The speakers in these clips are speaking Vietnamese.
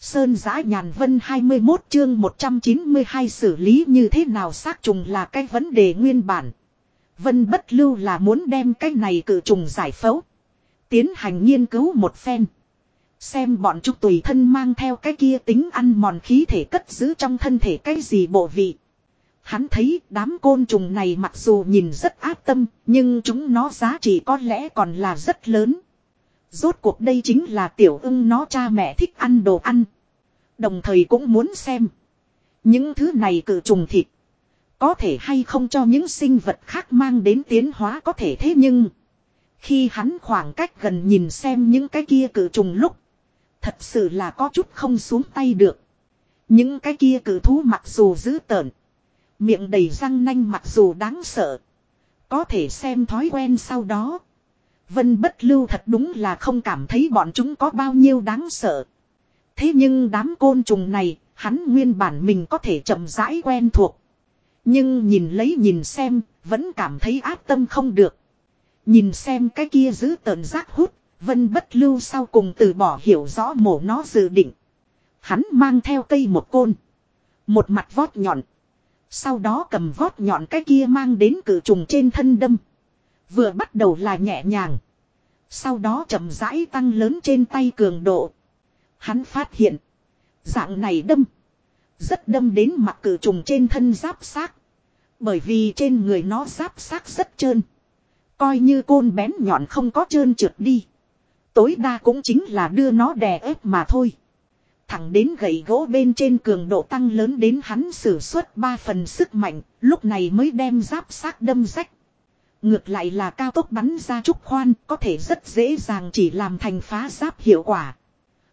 Sơn giã nhàn vân 21 chương 192 xử lý như thế nào xác trùng là cái vấn đề nguyên bản. Vân bất lưu là muốn đem cái này cử trùng giải phẫu. Tiến hành nghiên cứu một phen. Xem bọn chúng tùy thân mang theo cái kia tính ăn mòn khí thể cất giữ trong thân thể cái gì bộ vị. Hắn thấy đám côn trùng này mặc dù nhìn rất áp tâm, nhưng chúng nó giá trị có lẽ còn là rất lớn. Rốt cuộc đây chính là tiểu ưng nó cha mẹ thích ăn đồ ăn. Đồng thời cũng muốn xem. Những thứ này cử trùng thịt. Có thể hay không cho những sinh vật khác mang đến tiến hóa có thể thế nhưng. Khi hắn khoảng cách gần nhìn xem những cái kia cử trùng lúc. Thật sự là có chút không xuống tay được. Những cái kia cử thú mặc dù dữ tợn. Miệng đầy răng nanh mặc dù đáng sợ. Có thể xem thói quen sau đó. Vân bất lưu thật đúng là không cảm thấy bọn chúng có bao nhiêu đáng sợ. Thế nhưng đám côn trùng này, hắn nguyên bản mình có thể chậm rãi quen thuộc. Nhưng nhìn lấy nhìn xem, vẫn cảm thấy áp tâm không được. Nhìn xem cái kia giữ tờn giác hút, vân bất lưu sau cùng từ bỏ hiểu rõ mổ nó dự định. Hắn mang theo cây một côn. Một mặt vót nhọn. Sau đó cầm vót nhọn cái kia mang đến cử trùng trên thân đâm. Vừa bắt đầu là nhẹ nhàng. Sau đó chậm rãi tăng lớn trên tay cường độ. Hắn phát hiện. Dạng này đâm. Rất đâm đến mặt cử trùng trên thân giáp xác. Bởi vì trên người nó giáp xác rất trơn. Coi như côn bén nhọn không có trơn trượt đi. Tối đa cũng chính là đưa nó đè ép mà thôi. Thẳng đến gậy gỗ bên trên cường độ tăng lớn đến hắn sử xuất ba phần sức mạnh, lúc này mới đem giáp xác đâm rách. Ngược lại là cao tốc bắn ra trúc khoan có thể rất dễ dàng chỉ làm thành phá giáp hiệu quả.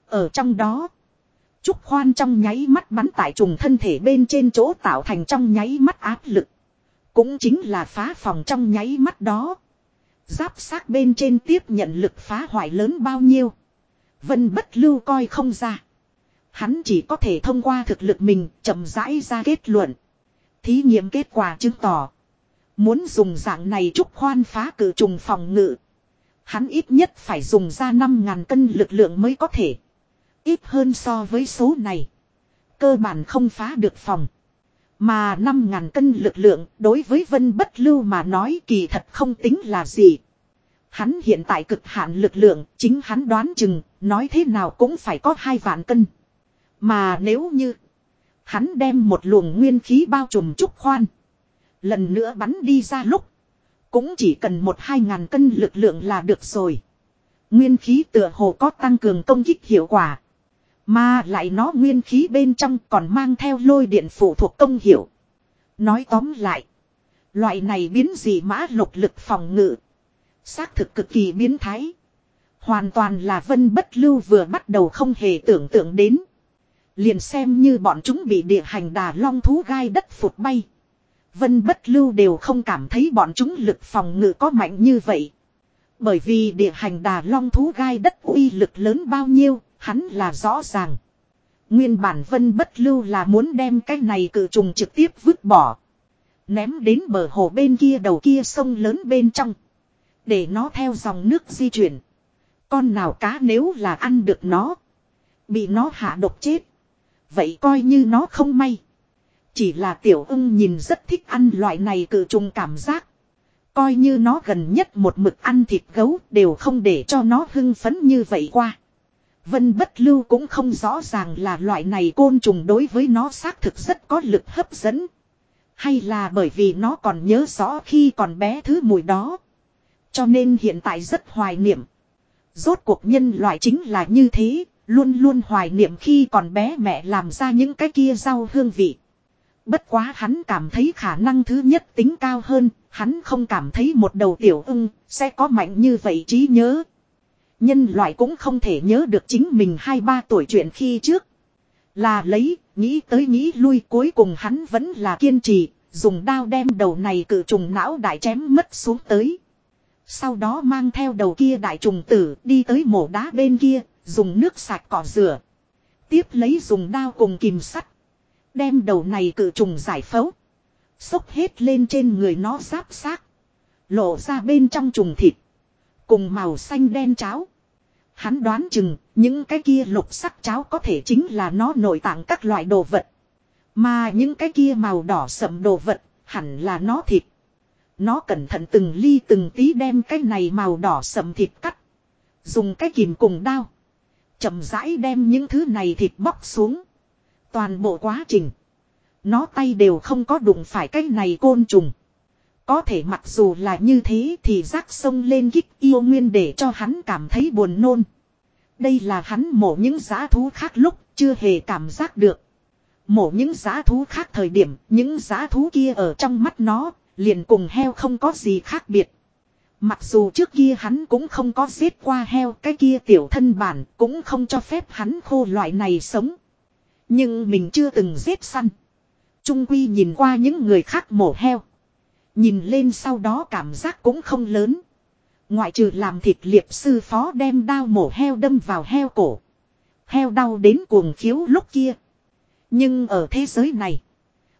Ở trong đó, trúc khoan trong nháy mắt bắn tại trùng thân thể bên trên chỗ tạo thành trong nháy mắt áp lực. Cũng chính là phá phòng trong nháy mắt đó. Giáp xác bên trên tiếp nhận lực phá hoại lớn bao nhiêu. Vân bất lưu coi không ra. Hắn chỉ có thể thông qua thực lực mình chậm rãi ra kết luận. Thí nghiệm kết quả chứng tỏ. Muốn dùng dạng này trúc khoan phá cử trùng phòng ngự. Hắn ít nhất phải dùng ra 5.000 cân lực lượng mới có thể. Ít hơn so với số này. Cơ bản không phá được phòng. Mà 5.000 cân lực lượng đối với vân bất lưu mà nói kỳ thật không tính là gì. Hắn hiện tại cực hạn lực lượng, chính hắn đoán chừng, nói thế nào cũng phải có hai vạn cân. Mà nếu như, hắn đem một luồng nguyên khí bao trùm trúc khoan. Lần nữa bắn đi ra lúc. Cũng chỉ cần một hai ngàn cân lực lượng là được rồi. Nguyên khí tựa hồ có tăng cường công kích hiệu quả. Mà lại nó nguyên khí bên trong còn mang theo lôi điện phụ thuộc công hiệu. Nói tóm lại. Loại này biến gì mã lục lực phòng ngự. Xác thực cực kỳ biến thái. Hoàn toàn là vân bất lưu vừa bắt đầu không hề tưởng tượng đến. Liền xem như bọn chúng bị địa hành đà long thú gai đất phụt bay. Vân bất lưu đều không cảm thấy bọn chúng lực phòng ngự có mạnh như vậy. Bởi vì địa hành đà long thú gai đất uy lực lớn bao nhiêu, hắn là rõ ràng. Nguyên bản vân bất lưu là muốn đem cái này cự trùng trực tiếp vứt bỏ. Ném đến bờ hồ bên kia đầu kia sông lớn bên trong. Để nó theo dòng nước di chuyển. Con nào cá nếu là ăn được nó. Bị nó hạ độc chết. Vậy coi như nó không may. Chỉ là tiểu ưng nhìn rất thích ăn loại này cử trùng cảm giác. Coi như nó gần nhất một mực ăn thịt gấu đều không để cho nó hưng phấn như vậy qua. Vân bất lưu cũng không rõ ràng là loại này côn trùng đối với nó xác thực rất có lực hấp dẫn. Hay là bởi vì nó còn nhớ rõ khi còn bé thứ mùi đó. Cho nên hiện tại rất hoài niệm. Rốt cuộc nhân loại chính là như thế, luôn luôn hoài niệm khi còn bé mẹ làm ra những cái kia rau hương vị. Bất quá hắn cảm thấy khả năng thứ nhất tính cao hơn, hắn không cảm thấy một đầu tiểu ưng sẽ có mạnh như vậy trí nhớ. Nhân loại cũng không thể nhớ được chính mình hai ba tuổi chuyện khi trước. Là lấy, nghĩ tới nghĩ lui cuối cùng hắn vẫn là kiên trì, dùng đao đem đầu này cử trùng não đại chém mất xuống tới. Sau đó mang theo đầu kia đại trùng tử đi tới mổ đá bên kia, dùng nước sạch cỏ rửa. Tiếp lấy dùng đao cùng kìm sắt. Đem đầu này cự trùng giải phẫu. Xốc hết lên trên người nó giáp xác. Lộ ra bên trong trùng thịt. Cùng màu xanh đen cháo. Hắn đoán chừng, những cái kia lục sắc cháo có thể chính là nó nội tạng các loại đồ vật. Mà những cái kia màu đỏ sậm đồ vật, hẳn là nó thịt. Nó cẩn thận từng ly từng tí đem cái này màu đỏ sậm thịt cắt. Dùng cái kìm cùng đao. chậm rãi đem những thứ này thịt bóc xuống. Toàn bộ quá trình. Nó tay đều không có đụng phải cái này côn trùng. Có thể mặc dù là như thế thì rác sông lên kích yêu nguyên để cho hắn cảm thấy buồn nôn. Đây là hắn mổ những giá thú khác lúc chưa hề cảm giác được. Mổ những giá thú khác thời điểm, những giá thú kia ở trong mắt nó, liền cùng heo không có gì khác biệt. Mặc dù trước kia hắn cũng không có giết qua heo, cái kia tiểu thân bản cũng không cho phép hắn khô loại này sống. Nhưng mình chưa từng giết săn. Trung quy nhìn qua những người khác mổ heo. Nhìn lên sau đó cảm giác cũng không lớn. Ngoại trừ làm thịt liệp sư phó đem đao mổ heo đâm vào heo cổ. Heo đau đến cuồng khiếu lúc kia. Nhưng ở thế giới này.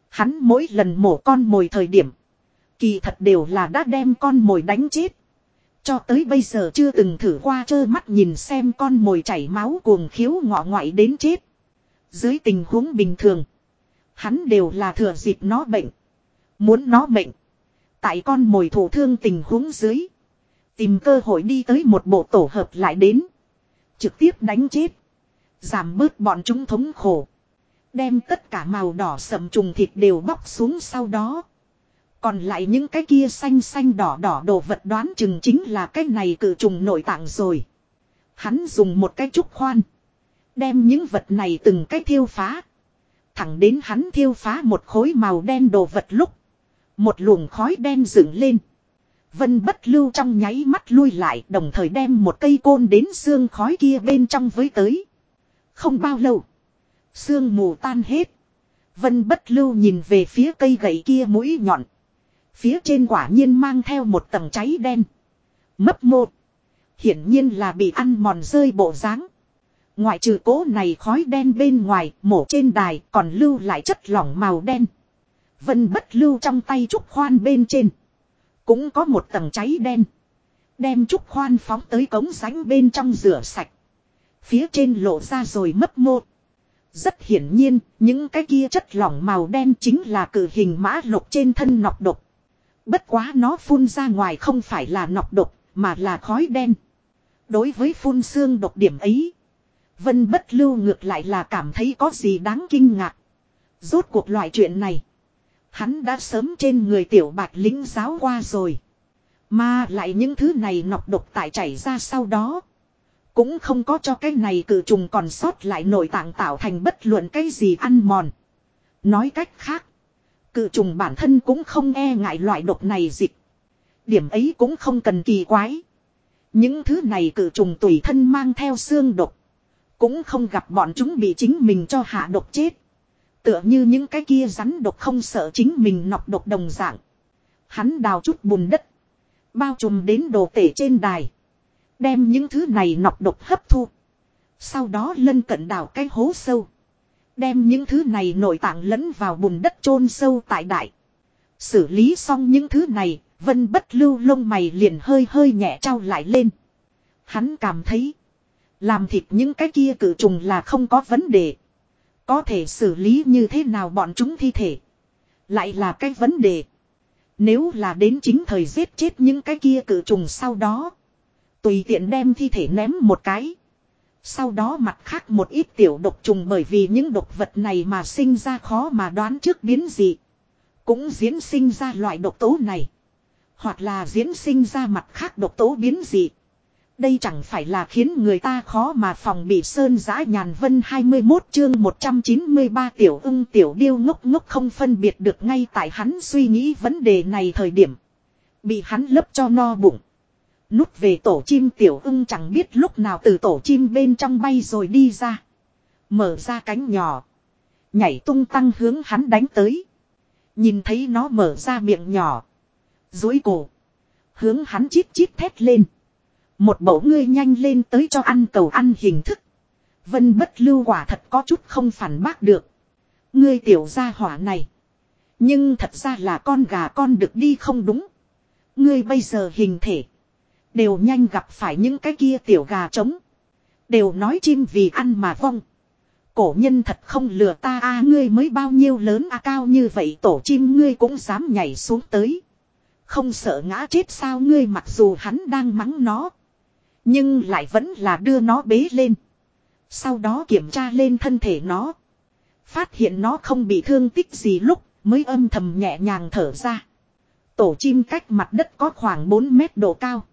Hắn mỗi lần mổ con mồi thời điểm. Kỳ thật đều là đã đem con mồi đánh chết. Cho tới bây giờ chưa từng thử qua trơ mắt nhìn xem con mồi chảy máu cuồng khiếu ngọ ngoại đến chết. Dưới tình huống bình thường. Hắn đều là thừa dịp nó bệnh. Muốn nó bệnh. Tại con mồi thổ thương tình huống dưới. Tìm cơ hội đi tới một bộ tổ hợp lại đến. Trực tiếp đánh chết. Giảm bớt bọn chúng thống khổ. Đem tất cả màu đỏ sầm trùng thịt đều bóc xuống sau đó. Còn lại những cái kia xanh xanh đỏ đỏ đồ vật đoán chừng chính là cái này cử trùng nội tạng rồi. Hắn dùng một cái trúc khoan. Đem những vật này từng cái thiêu phá. Thẳng đến hắn thiêu phá một khối màu đen đồ vật lúc. Một luồng khói đen dựng lên. Vân bất lưu trong nháy mắt lui lại, đồng thời đem một cây côn đến xương khói kia bên trong với tới. Không bao lâu. Sương mù tan hết. Vân bất lưu nhìn về phía cây gậy kia mũi nhọn. Phía trên quả nhiên mang theo một tầng cháy đen. Mấp một. Hiển nhiên là bị ăn mòn rơi bộ dáng. Ngoại trừ cố này khói đen bên ngoài, mổ trên đài còn lưu lại chất lỏng màu đen. Vân bất lưu trong tay trúc khoan bên trên. Cũng có một tầng cháy đen. Đem trúc khoan phóng tới cống rãnh bên trong rửa sạch. Phía trên lộ ra rồi mất một. Rất hiển nhiên, những cái kia chất lỏng màu đen chính là cử hình mã lục trên thân nọc độc. Bất quá nó phun ra ngoài không phải là nọc độc, mà là khói đen. Đối với phun xương độc điểm ấy, Vân bất lưu ngược lại là cảm thấy có gì đáng kinh ngạc. Rốt cuộc loại chuyện này. Hắn đã sớm trên người tiểu bạch lính giáo qua rồi. Mà lại những thứ này nọc độc tại chảy ra sau đó. Cũng không có cho cái này cử trùng còn sót lại nội tạng tạo thành bất luận cái gì ăn mòn. Nói cách khác. Cự trùng bản thân cũng không e ngại loại độc này dịch. Điểm ấy cũng không cần kỳ quái. Những thứ này cự trùng tùy thân mang theo xương độc. Cũng không gặp bọn chúng bị chính mình cho hạ độc chết. Tựa như những cái kia rắn độc không sợ chính mình nọc độc đồng dạng. Hắn đào chút bùn đất. Bao trùm đến đồ tể trên đài. Đem những thứ này nọc độc hấp thu. Sau đó lân cận đào cái hố sâu. Đem những thứ này nội tạng lẫn vào bùn đất chôn sâu tại đại. Xử lý xong những thứ này, vân bất lưu lông mày liền hơi hơi nhẹ trao lại lên. Hắn cảm thấy, làm thịt những cái kia cử trùng là không có vấn đề. Có thể xử lý như thế nào bọn chúng thi thể. Lại là cái vấn đề. Nếu là đến chính thời giết chết những cái kia cử trùng sau đó. Tùy tiện đem thi thể ném một cái. Sau đó mặt khác một ít tiểu độc trùng bởi vì những độc vật này mà sinh ra khó mà đoán trước biến gì. Cũng diễn sinh ra loại độc tố này. Hoặc là diễn sinh ra mặt khác độc tố biến dị. Đây chẳng phải là khiến người ta khó mà phòng bị sơn giã nhàn vân 21 chương 193 tiểu ưng tiểu điêu ngốc ngốc không phân biệt được ngay tại hắn suy nghĩ vấn đề này thời điểm. Bị hắn lấp cho no bụng. Nút về tổ chim tiểu ưng chẳng biết lúc nào từ tổ chim bên trong bay rồi đi ra. Mở ra cánh nhỏ. Nhảy tung tăng hướng hắn đánh tới. Nhìn thấy nó mở ra miệng nhỏ. Dối cổ. Hướng hắn chít chít thét lên. Một bầu ngươi nhanh lên tới cho ăn cầu ăn hình thức. Vân bất lưu quả thật có chút không phản bác được. Ngươi tiểu gia hỏa này. Nhưng thật ra là con gà con được đi không đúng. Ngươi bây giờ hình thể. Đều nhanh gặp phải những cái kia tiểu gà trống. Đều nói chim vì ăn mà vong. Cổ nhân thật không lừa ta a, ngươi mới bao nhiêu lớn a, cao như vậy tổ chim ngươi cũng dám nhảy xuống tới. Không sợ ngã chết sao, ngươi mặc dù hắn đang mắng nó. Nhưng lại vẫn là đưa nó bế lên. Sau đó kiểm tra lên thân thể nó. Phát hiện nó không bị thương tích gì lúc, mới âm thầm nhẹ nhàng thở ra. Tổ chim cách mặt đất có khoảng 4 mét độ cao.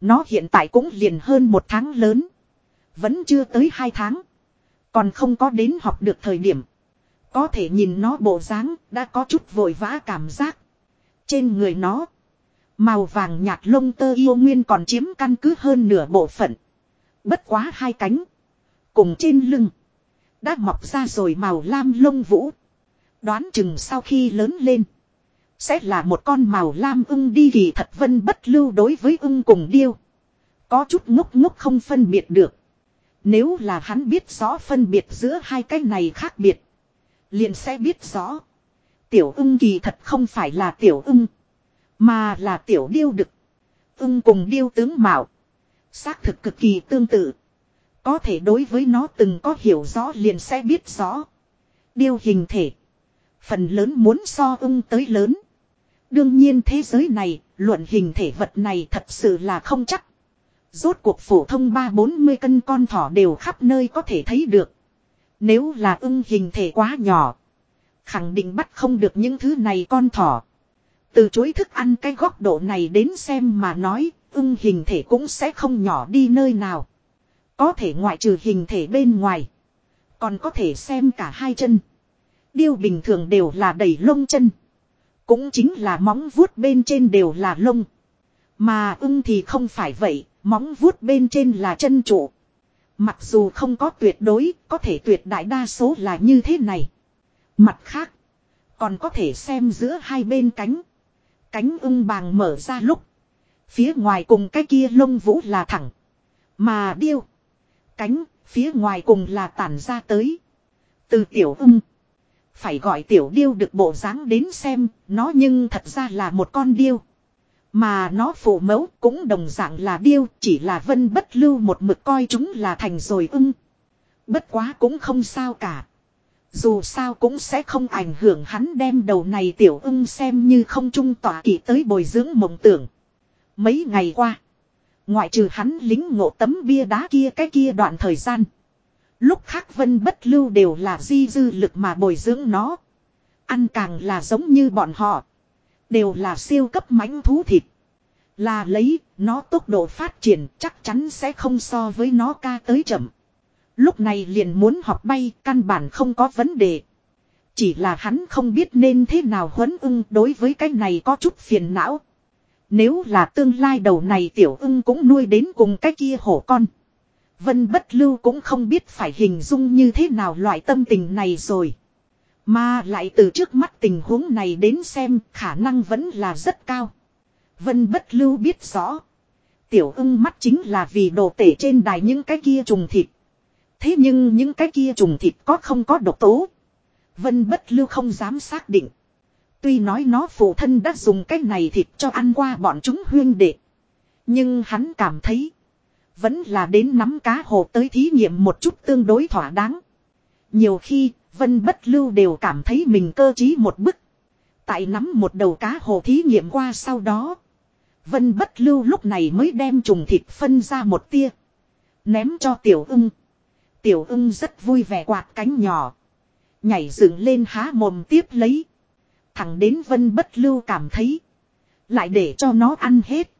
Nó hiện tại cũng liền hơn một tháng lớn. Vẫn chưa tới hai tháng. Còn không có đến học được thời điểm. Có thể nhìn nó bộ dáng, đã có chút vội vã cảm giác. Trên người nó. Màu vàng nhạt lông tơ yêu nguyên còn chiếm căn cứ hơn nửa bộ phận. Bất quá hai cánh. Cùng trên lưng. Đã mọc ra rồi màu lam lông vũ. Đoán chừng sau khi lớn lên. Sẽ là một con màu lam ưng đi kỳ thật vân bất lưu đối với ưng cùng điêu. Có chút ngốc ngốc không phân biệt được. Nếu là hắn biết rõ phân biệt giữa hai cái này khác biệt. Liền sẽ biết rõ. Tiểu ưng kỳ thật không phải là tiểu ưng. Mà là tiểu điêu đực. Ưng cùng điêu tướng mạo. Xác thực cực kỳ tương tự. Có thể đối với nó từng có hiểu rõ liền sẽ biết rõ. Điêu hình thể. Phần lớn muốn so ưng tới lớn. Đương nhiên thế giới này, luận hình thể vật này thật sự là không chắc. Rốt cuộc phổ thông ba bốn mươi cân con thỏ đều khắp nơi có thể thấy được. Nếu là ưng hình thể quá nhỏ. Khẳng định bắt không được những thứ này con thỏ. Từ chối thức ăn cái góc độ này đến xem mà nói, ưng hình thể cũng sẽ không nhỏ đi nơi nào. Có thể ngoại trừ hình thể bên ngoài. Còn có thể xem cả hai chân. Điêu bình thường đều là đầy lông chân. Cũng chính là móng vuốt bên trên đều là lông. Mà ưng thì không phải vậy, móng vuốt bên trên là chân trụ. Mặc dù không có tuyệt đối, có thể tuyệt đại đa số là như thế này. Mặt khác, còn có thể xem giữa hai bên cánh. Cánh ưng bàng mở ra lúc. Phía ngoài cùng cái kia lông vũ là thẳng. Mà điêu. Cánh, phía ngoài cùng là tản ra tới. Từ tiểu ưng. Phải gọi tiểu điêu được bộ dáng đến xem, nó nhưng thật ra là một con điêu. Mà nó phụ mẫu cũng đồng dạng là điêu, chỉ là vân bất lưu một mực coi chúng là thành rồi ưng. Bất quá cũng không sao cả. Dù sao cũng sẽ không ảnh hưởng hắn đem đầu này tiểu ưng xem như không trung tỏa kỳ tới bồi dưỡng mộng tưởng. Mấy ngày qua, ngoại trừ hắn lính ngộ tấm bia đá kia cái kia đoạn thời gian. Lúc khác vân bất lưu đều là di dư lực mà bồi dưỡng nó. Ăn càng là giống như bọn họ. Đều là siêu cấp mãnh thú thịt. Là lấy, nó tốc độ phát triển chắc chắn sẽ không so với nó ca tới chậm. Lúc này liền muốn học bay, căn bản không có vấn đề. Chỉ là hắn không biết nên thế nào huấn ưng đối với cái này có chút phiền não. Nếu là tương lai đầu này tiểu ưng cũng nuôi đến cùng cái kia hổ con. Vân bất lưu cũng không biết phải hình dung như thế nào loại tâm tình này rồi. Mà lại từ trước mắt tình huống này đến xem khả năng vẫn là rất cao. Vân bất lưu biết rõ. Tiểu ưng mắt chính là vì đồ tể trên đài những cái kia trùng thịt. Thế nhưng những cái kia trùng thịt có không có độc tố. Vân bất lưu không dám xác định. Tuy nói nó phụ thân đã dùng cái này thịt cho ăn qua bọn chúng huyên đệ. Nhưng hắn cảm thấy. Vẫn là đến nắm cá hồ tới thí nghiệm một chút tương đối thỏa đáng. Nhiều khi, Vân Bất Lưu đều cảm thấy mình cơ trí một bức. Tại nắm một đầu cá hồ thí nghiệm qua sau đó. Vân Bất Lưu lúc này mới đem trùng thịt phân ra một tia. Ném cho Tiểu ưng. Tiểu ưng rất vui vẻ quạt cánh nhỏ. Nhảy dựng lên há mồm tiếp lấy. Thẳng đến Vân Bất Lưu cảm thấy. Lại để cho nó ăn hết.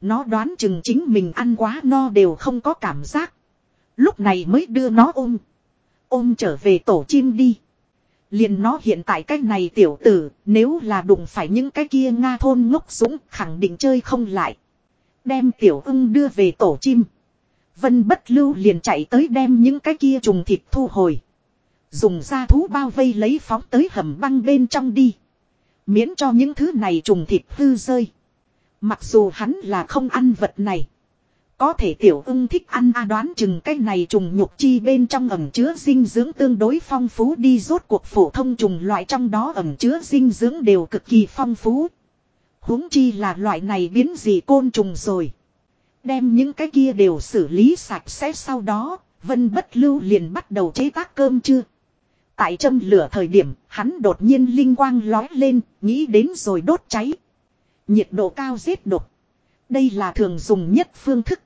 Nó đoán chừng chính mình ăn quá no đều không có cảm giác. Lúc này mới đưa nó ôm. Ôm trở về tổ chim đi. Liền nó hiện tại cái này tiểu tử, nếu là đụng phải những cái kia Nga thôn ngốc súng khẳng định chơi không lại. Đem tiểu ưng đưa về tổ chim. Vân bất lưu liền chạy tới đem những cái kia trùng thịt thu hồi. Dùng da thú bao vây lấy phóng tới hầm băng bên trong đi. Miễn cho những thứ này trùng thịt hư rơi. Mặc dù hắn là không ăn vật này. Có thể tiểu ưng thích ăn a đoán chừng cái này trùng nhục chi bên trong ẩm chứa dinh dưỡng tương đối phong phú đi rốt cuộc phổ thông trùng loại trong đó ẩm chứa dinh dưỡng đều cực kỳ phong phú. huống chi là loại này biến gì côn trùng rồi. Đem những cái kia đều xử lý sạch sẽ sau đó, Vân Bất Lưu liền bắt đầu chế tác cơm chưa. Tại châm lửa thời điểm, hắn đột nhiên linh quang lói lên, nghĩ đến rồi đốt cháy. Nhiệt độ cao giết độc. Đây là thường dùng nhất phương thức.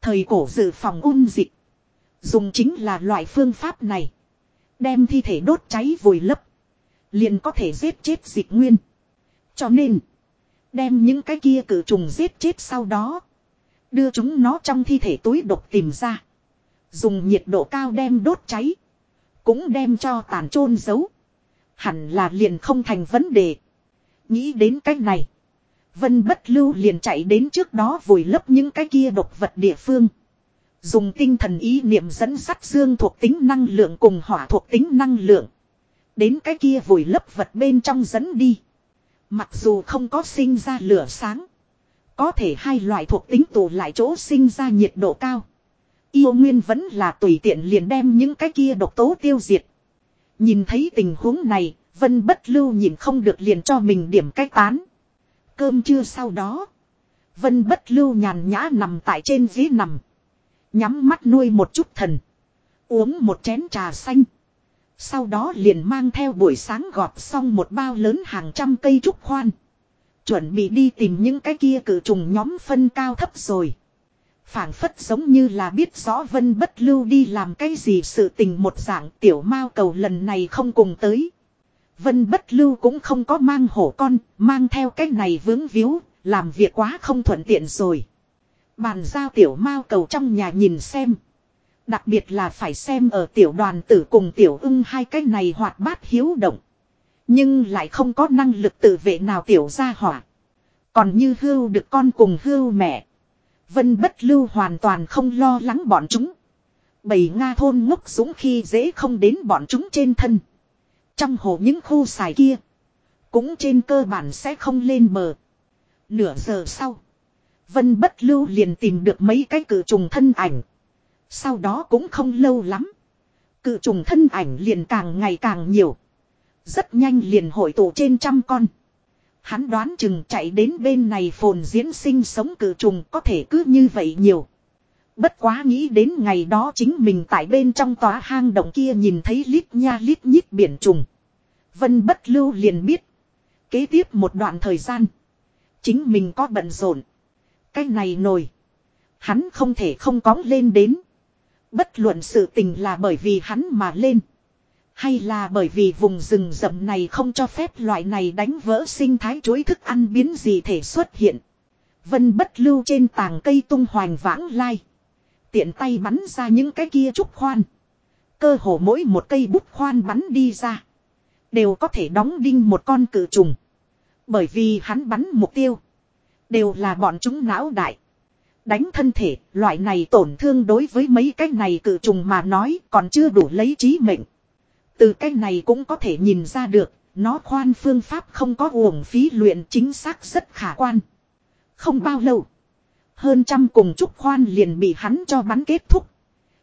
Thời cổ dự phòng ung dịch. Dùng chính là loại phương pháp này. Đem thi thể đốt cháy vùi lấp. Liền có thể giết chết dịch nguyên. Cho nên. Đem những cái kia cử trùng giết chết sau đó. Đưa chúng nó trong thi thể túi độc tìm ra. Dùng nhiệt độ cao đem đốt cháy. Cũng đem cho tàn chôn giấu. Hẳn là liền không thành vấn đề. Nghĩ đến cách này. Vân bất lưu liền chạy đến trước đó vùi lấp những cái kia độc vật địa phương. Dùng tinh thần ý niệm dẫn sắt dương thuộc tính năng lượng cùng hỏa thuộc tính năng lượng. Đến cái kia vùi lấp vật bên trong dẫn đi. Mặc dù không có sinh ra lửa sáng. Có thể hai loại thuộc tính tụ lại chỗ sinh ra nhiệt độ cao. Yêu Nguyên vẫn là tùy tiện liền đem những cái kia độc tố tiêu diệt. Nhìn thấy tình huống này, Vân bất lưu nhìn không được liền cho mình điểm cách tán. Cơm trưa sau đó. Vân bất lưu nhàn nhã nằm tại trên ghế nằm. Nhắm mắt nuôi một chút thần. Uống một chén trà xanh. Sau đó liền mang theo buổi sáng gọt xong một bao lớn hàng trăm cây trúc khoan. Chuẩn bị đi tìm những cái kia cử trùng nhóm phân cao thấp rồi phảng phất giống như là biết rõ vân bất lưu đi làm cái gì sự tình một dạng tiểu mao cầu lần này không cùng tới. Vân bất lưu cũng không có mang hổ con, mang theo cái này vướng víu, làm việc quá không thuận tiện rồi. Bàn giao tiểu mao cầu trong nhà nhìn xem. Đặc biệt là phải xem ở tiểu đoàn tử cùng tiểu ưng hai cái này hoạt bát hiếu động. Nhưng lại không có năng lực tự vệ nào tiểu ra hỏa. Còn như hưu được con cùng hưu mẹ. Vân bất lưu hoàn toàn không lo lắng bọn chúng. Bầy Nga thôn ngốc dũng khi dễ không đến bọn chúng trên thân. Trong hồ những khu xài kia. Cũng trên cơ bản sẽ không lên bờ. Nửa giờ sau. Vân bất lưu liền tìm được mấy cái cử trùng thân ảnh. Sau đó cũng không lâu lắm. Cự trùng thân ảnh liền càng ngày càng nhiều. Rất nhanh liền hội tụ trên trăm con. Hắn đoán chừng chạy đến bên này phồn diễn sinh sống cử trùng có thể cứ như vậy nhiều. Bất quá nghĩ đến ngày đó chính mình tại bên trong tòa hang động kia nhìn thấy lít nha lít nhít biển trùng. Vân bất lưu liền biết. Kế tiếp một đoạn thời gian. Chính mình có bận rộn. Cái này nổi. Hắn không thể không cóng lên đến. Bất luận sự tình là bởi vì hắn mà lên. Hay là bởi vì vùng rừng rậm này không cho phép loại này đánh vỡ sinh thái chuối thức ăn biến gì thể xuất hiện. Vân bất lưu trên tàng cây tung hoành vãng lai. Tiện tay bắn ra những cái kia trúc khoan. Cơ hồ mỗi một cây bút khoan bắn đi ra. Đều có thể đóng đinh một con cự trùng. Bởi vì hắn bắn mục tiêu. Đều là bọn chúng não đại. Đánh thân thể, loại này tổn thương đối với mấy cái này cự trùng mà nói còn chưa đủ lấy trí mệnh. Từ cái này cũng có thể nhìn ra được, nó khoan phương pháp không có uổng phí luyện chính xác rất khả quan. Không bao lâu, hơn trăm cùng trúc khoan liền bị hắn cho bắn kết thúc.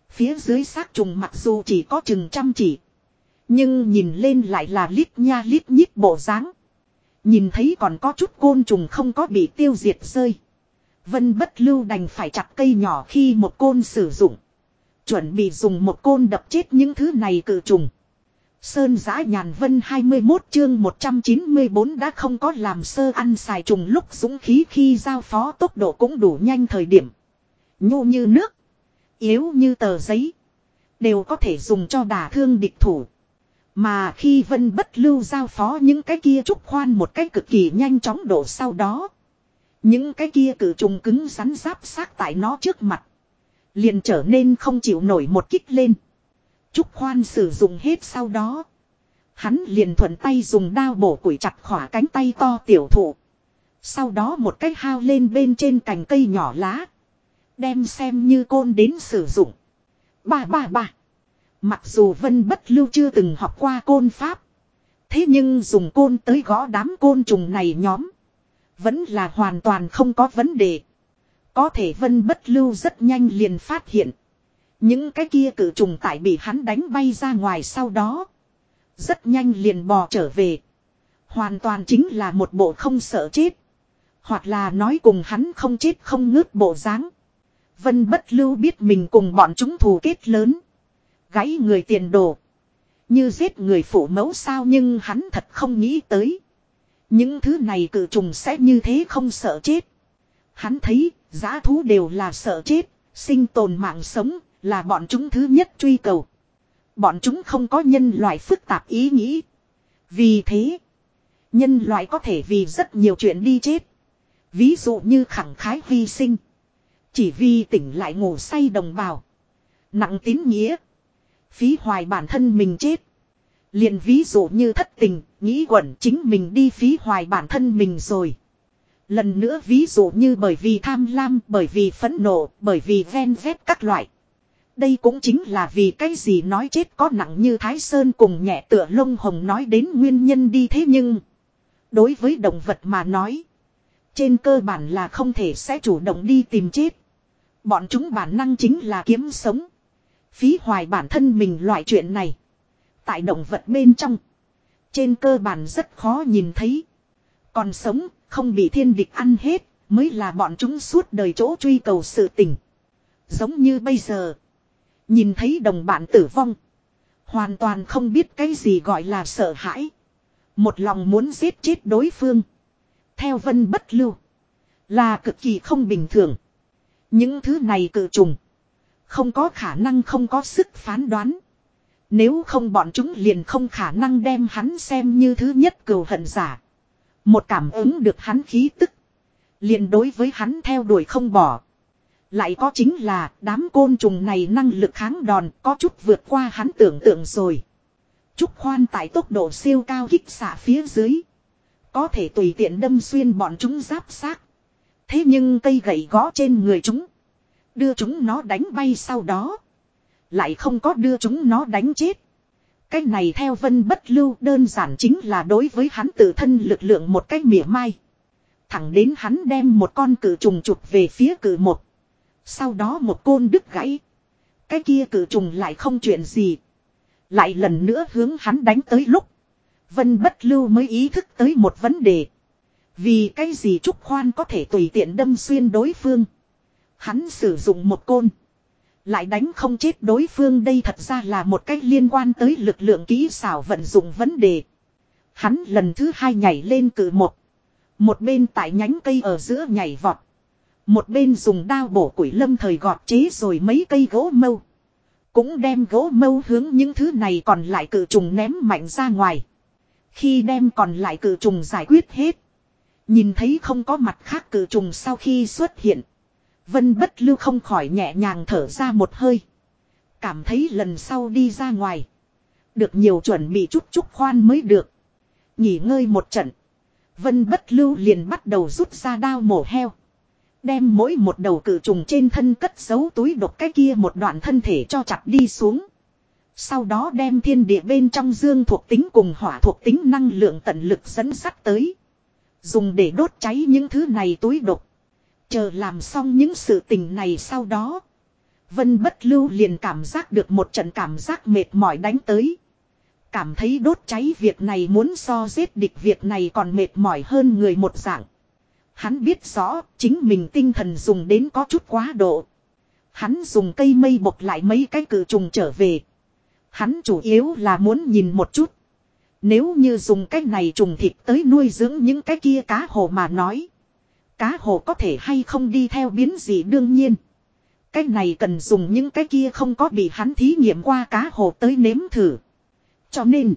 Phía dưới xác trùng mặc dù chỉ có chừng trăm chỉ. Nhưng nhìn lên lại là lít nha lít nhít bộ dáng Nhìn thấy còn có chút côn trùng không có bị tiêu diệt rơi. Vân bất lưu đành phải chặt cây nhỏ khi một côn sử dụng. Chuẩn bị dùng một côn đập chết những thứ này cự trùng. Sơn giã nhàn vân 21 chương 194 đã không có làm sơ ăn xài trùng lúc dũng khí khi giao phó tốc độ cũng đủ nhanh thời điểm. Nhô như nước. Yếu như tờ giấy. Đều có thể dùng cho đả thương địch thủ. Mà khi vân bất lưu giao phó những cái kia trúc khoan một cách cực kỳ nhanh chóng đổ sau đó. Những cái kia cử trùng cứng rắn giáp sát tại nó trước mặt. Liền trở nên không chịu nổi một kích lên. Trúc khoan sử dụng hết sau đó. Hắn liền thuận tay dùng đao bổ củi chặt khỏa cánh tay to tiểu thụ. Sau đó một cách hao lên bên trên cành cây nhỏ lá. Đem xem như côn đến sử dụng. Ba ba ba. Mặc dù Vân Bất Lưu chưa từng học qua côn pháp. Thế nhưng dùng côn tới gõ đám côn trùng này nhóm. Vẫn là hoàn toàn không có vấn đề. Có thể Vân Bất Lưu rất nhanh liền phát hiện. Những cái kia cử trùng tại bị hắn đánh bay ra ngoài sau đó. Rất nhanh liền bò trở về. Hoàn toàn chính là một bộ không sợ chết. Hoặc là nói cùng hắn không chết không ngớt bộ dáng Vân bất lưu biết mình cùng bọn chúng thù kết lớn. Gãy người tiền đồ. Như giết người phụ mẫu sao nhưng hắn thật không nghĩ tới. Những thứ này cử trùng sẽ như thế không sợ chết. Hắn thấy, giá thú đều là sợ chết, sinh tồn mạng sống, là bọn chúng thứ nhất truy cầu. Bọn chúng không có nhân loại phức tạp ý nghĩ. Vì thế, nhân loại có thể vì rất nhiều chuyện đi chết. Ví dụ như khẳng khái hy sinh. Chỉ vì tỉnh lại ngủ say đồng bào. Nặng tín nghĩa. Phí hoài bản thân mình chết. liền ví dụ như thất tình, nghĩ quẩn chính mình đi phí hoài bản thân mình rồi. Lần nữa ví dụ như bởi vì tham lam, bởi vì phẫn nộ, bởi vì ven vét các loại. Đây cũng chính là vì cái gì nói chết có nặng như Thái Sơn cùng nhẹ tựa lông hồng nói đến nguyên nhân đi thế nhưng. Đối với động vật mà nói. Trên cơ bản là không thể sẽ chủ động đi tìm chết. Bọn chúng bản năng chính là kiếm sống. Phí hoài bản thân mình loại chuyện này. Tại động vật bên trong. Trên cơ bản rất khó nhìn thấy. Còn sống, không bị thiên địch ăn hết, mới là bọn chúng suốt đời chỗ truy cầu sự tình. Giống như bây giờ. Nhìn thấy đồng bạn tử vong. Hoàn toàn không biết cái gì gọi là sợ hãi. Một lòng muốn giết chết đối phương. Theo vân bất lưu. Là cực kỳ không bình thường. Những thứ này cự trùng. Không có khả năng không có sức phán đoán. Nếu không bọn chúng liền không khả năng đem hắn xem như thứ nhất cừu hận giả. Một cảm ứng được hắn khí tức. Liền đối với hắn theo đuổi không bỏ. Lại có chính là, đám côn trùng này năng lực kháng đòn, có chút vượt qua hắn tưởng tượng rồi. Trúc khoan tại tốc độ siêu cao kích xạ phía dưới. Có thể tùy tiện đâm xuyên bọn chúng giáp xác. Thế nhưng cây gậy gõ trên người chúng. Đưa chúng nó đánh bay sau đó. Lại không có đưa chúng nó đánh chết. Cái này theo vân bất lưu đơn giản chính là đối với hắn tự thân lực lượng một cách mỉa mai. Thẳng đến hắn đem một con cử trùng chụp về phía cử một. Sau đó một côn đứt gãy. Cái kia cử trùng lại không chuyện gì. Lại lần nữa hướng hắn đánh tới lúc. Vân bất lưu mới ý thức tới một vấn đề. Vì cái gì Trúc Khoan có thể tùy tiện đâm xuyên đối phương. Hắn sử dụng một côn. Lại đánh không chết đối phương đây thật ra là một cách liên quan tới lực lượng kỹ xảo vận dụng vấn đề. Hắn lần thứ hai nhảy lên cử một. Một bên tại nhánh cây ở giữa nhảy vọt. Một bên dùng đao bổ củi lâm thời gọt chế rồi mấy cây gỗ mâu. Cũng đem gỗ mâu hướng những thứ này còn lại cử trùng ném mạnh ra ngoài. Khi đem còn lại cử trùng giải quyết hết. Nhìn thấy không có mặt khác cử trùng sau khi xuất hiện. Vân bất lưu không khỏi nhẹ nhàng thở ra một hơi. Cảm thấy lần sau đi ra ngoài. Được nhiều chuẩn bị chút chút khoan mới được. Nghỉ ngơi một trận. Vân bất lưu liền bắt đầu rút ra đao mổ heo. Đem mỗi một đầu cử trùng trên thân cất giấu túi độc cái kia một đoạn thân thể cho chặt đi xuống. Sau đó đem thiên địa bên trong dương thuộc tính cùng hỏa thuộc tính năng lượng tận lực dẫn sắt tới. Dùng để đốt cháy những thứ này túi độc. Chờ làm xong những sự tình này sau đó. Vân bất lưu liền cảm giác được một trận cảm giác mệt mỏi đánh tới. Cảm thấy đốt cháy việc này muốn so giết địch việc này còn mệt mỏi hơn người một dạng. Hắn biết rõ chính mình tinh thần dùng đến có chút quá độ. Hắn dùng cây mây bộc lại mấy cái cử trùng trở về. Hắn chủ yếu là muốn nhìn một chút. Nếu như dùng cái này trùng thịt tới nuôi dưỡng những cái kia cá hồ mà nói. Cá hồ có thể hay không đi theo biến gì đương nhiên. Cái này cần dùng những cái kia không có bị hắn thí nghiệm qua cá hồ tới nếm thử. Cho nên,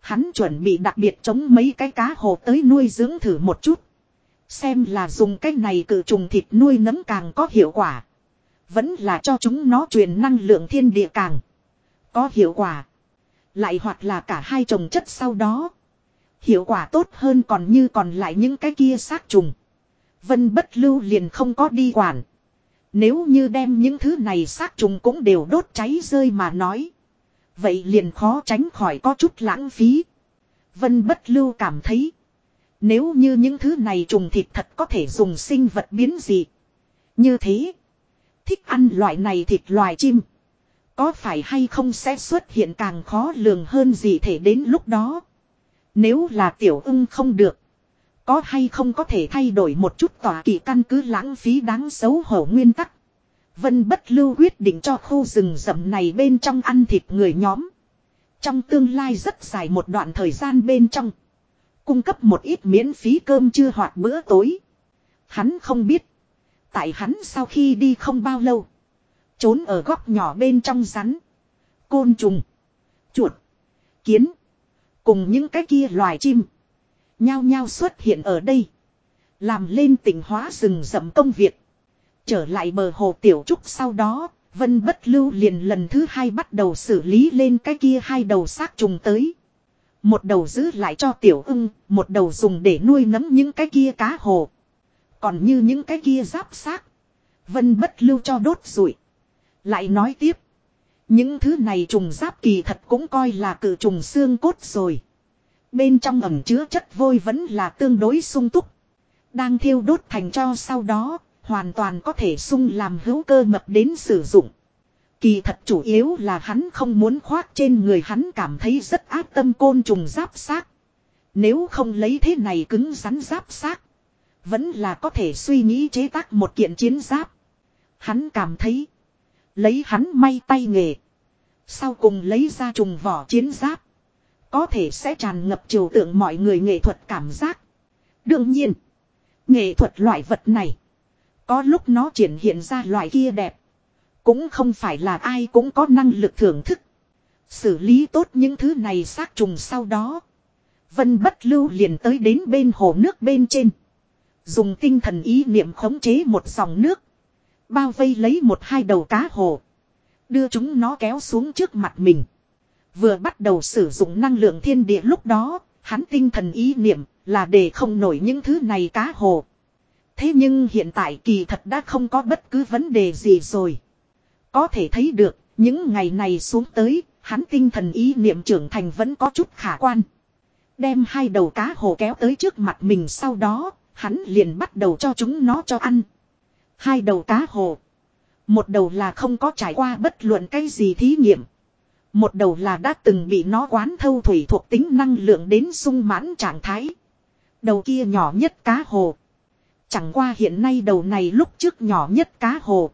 hắn chuẩn bị đặc biệt chống mấy cái cá hồ tới nuôi dưỡng thử một chút. Xem là dùng cái này cự trùng thịt nuôi nấng càng có hiệu quả. Vẫn là cho chúng nó truyền năng lượng thiên địa càng. Có hiệu quả. Lại hoặc là cả hai trồng chất sau đó. Hiệu quả tốt hơn còn như còn lại những cái kia xác trùng. Vân bất lưu liền không có đi quản. Nếu như đem những thứ này xác trùng cũng đều đốt cháy rơi mà nói. Vậy liền khó tránh khỏi có chút lãng phí. Vân bất lưu cảm thấy. Nếu như những thứ này trùng thịt thật có thể dùng sinh vật biến dị. Như thế. Thích ăn loại này thịt loài chim. Có phải hay không sẽ xuất hiện càng khó lường hơn gì thể đến lúc đó. Nếu là tiểu ưng không được. Có hay không có thể thay đổi một chút tòa kỳ căn cứ lãng phí đáng xấu hổ nguyên tắc. Vân bất lưu quyết định cho khu rừng rậm này bên trong ăn thịt người nhóm. Trong tương lai rất dài một đoạn thời gian bên trong. Cung cấp một ít miễn phí cơm trưa hoặc bữa tối. Hắn không biết. Tại hắn sau khi đi không bao lâu. Trốn ở góc nhỏ bên trong rắn. Côn trùng. Chuột. Kiến. Cùng những cái kia loài chim. Nhao nhao xuất hiện ở đây. Làm lên tỉnh hóa rừng rậm công việc. Trở lại bờ hồ Tiểu Trúc sau đó, Vân Bất Lưu liền lần thứ hai bắt đầu xử lý lên cái kia hai đầu xác trùng tới. Một đầu giữ lại cho Tiểu ưng, một đầu dùng để nuôi nấm những cái kia cá hồ. Còn như những cái kia giáp xác. Vân Bất Lưu cho đốt rụi. Lại nói tiếp. Những thứ này trùng giáp kỳ thật cũng coi là cự trùng xương cốt rồi. Bên trong ẩm chứa chất vôi vẫn là tương đối sung túc. Đang thiêu đốt thành cho sau đó, hoàn toàn có thể sung làm hữu cơ mập đến sử dụng. Kỳ thật chủ yếu là hắn không muốn khoác trên người hắn cảm thấy rất ác tâm côn trùng giáp xác. Nếu không lấy thế này cứng rắn giáp xác. Vẫn là có thể suy nghĩ chế tác một kiện chiến giáp. Hắn cảm thấy. Lấy hắn may tay nghề. Sau cùng lấy ra trùng vỏ chiến giáp. Có thể sẽ tràn ngập chiều tượng mọi người nghệ thuật cảm giác. Đương nhiên. Nghệ thuật loại vật này. Có lúc nó triển hiện ra loại kia đẹp. Cũng không phải là ai cũng có năng lực thưởng thức. Xử lý tốt những thứ này xác trùng sau đó. Vân bất lưu liền tới đến bên hồ nước bên trên. Dùng tinh thần ý niệm khống chế một dòng nước. Bao vây lấy một hai đầu cá hồ. Đưa chúng nó kéo xuống trước mặt mình. Vừa bắt đầu sử dụng năng lượng thiên địa lúc đó, hắn tinh thần ý niệm là để không nổi những thứ này cá hồ. Thế nhưng hiện tại kỳ thật đã không có bất cứ vấn đề gì rồi. Có thể thấy được, những ngày này xuống tới, hắn tinh thần ý niệm trưởng thành vẫn có chút khả quan. Đem hai đầu cá hồ kéo tới trước mặt mình sau đó, hắn liền bắt đầu cho chúng nó cho ăn. Hai đầu cá hồ. Một đầu là không có trải qua bất luận cái gì thí nghiệm. Một đầu là đã từng bị nó quán thâu thủy thuộc tính năng lượng đến sung mãn trạng thái. Đầu kia nhỏ nhất cá hồ. Chẳng qua hiện nay đầu này lúc trước nhỏ nhất cá hồ.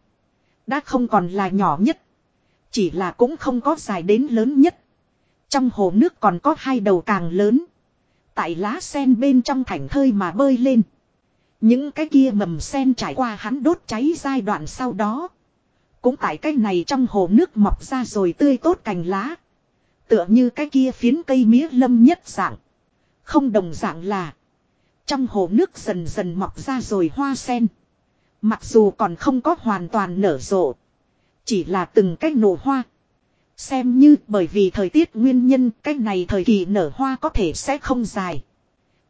Đã không còn là nhỏ nhất. Chỉ là cũng không có dài đến lớn nhất. Trong hồ nước còn có hai đầu càng lớn. Tại lá sen bên trong thành thơi mà bơi lên. Những cái kia mầm sen trải qua hắn đốt cháy giai đoạn sau đó. Cũng tại cái này trong hồ nước mọc ra rồi tươi tốt cành lá. Tựa như cái kia phiến cây mía lâm nhất dạng. Không đồng dạng là. Trong hồ nước dần dần mọc ra rồi hoa sen. Mặc dù còn không có hoàn toàn nở rộ. Chỉ là từng cái nổ hoa. Xem như bởi vì thời tiết nguyên nhân cái này thời kỳ nở hoa có thể sẽ không dài.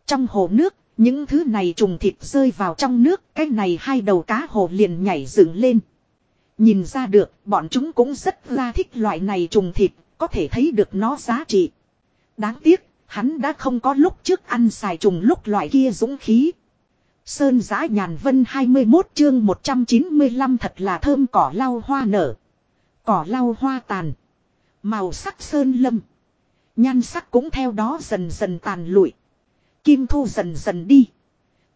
Trong hồ nước, những thứ này trùng thịt rơi vào trong nước, cái này hai đầu cá hồ liền nhảy dựng lên. Nhìn ra được, bọn chúng cũng rất là thích loại này trùng thịt, có thể thấy được nó giá trị. Đáng tiếc, hắn đã không có lúc trước ăn xài trùng lúc loại kia dũng khí. Sơn giã nhàn vân 21 chương 195 thật là thơm cỏ lau hoa nở. Cỏ lau hoa tàn. Màu sắc sơn lâm. Nhan sắc cũng theo đó dần dần tàn lụi. Kim thu dần dần đi.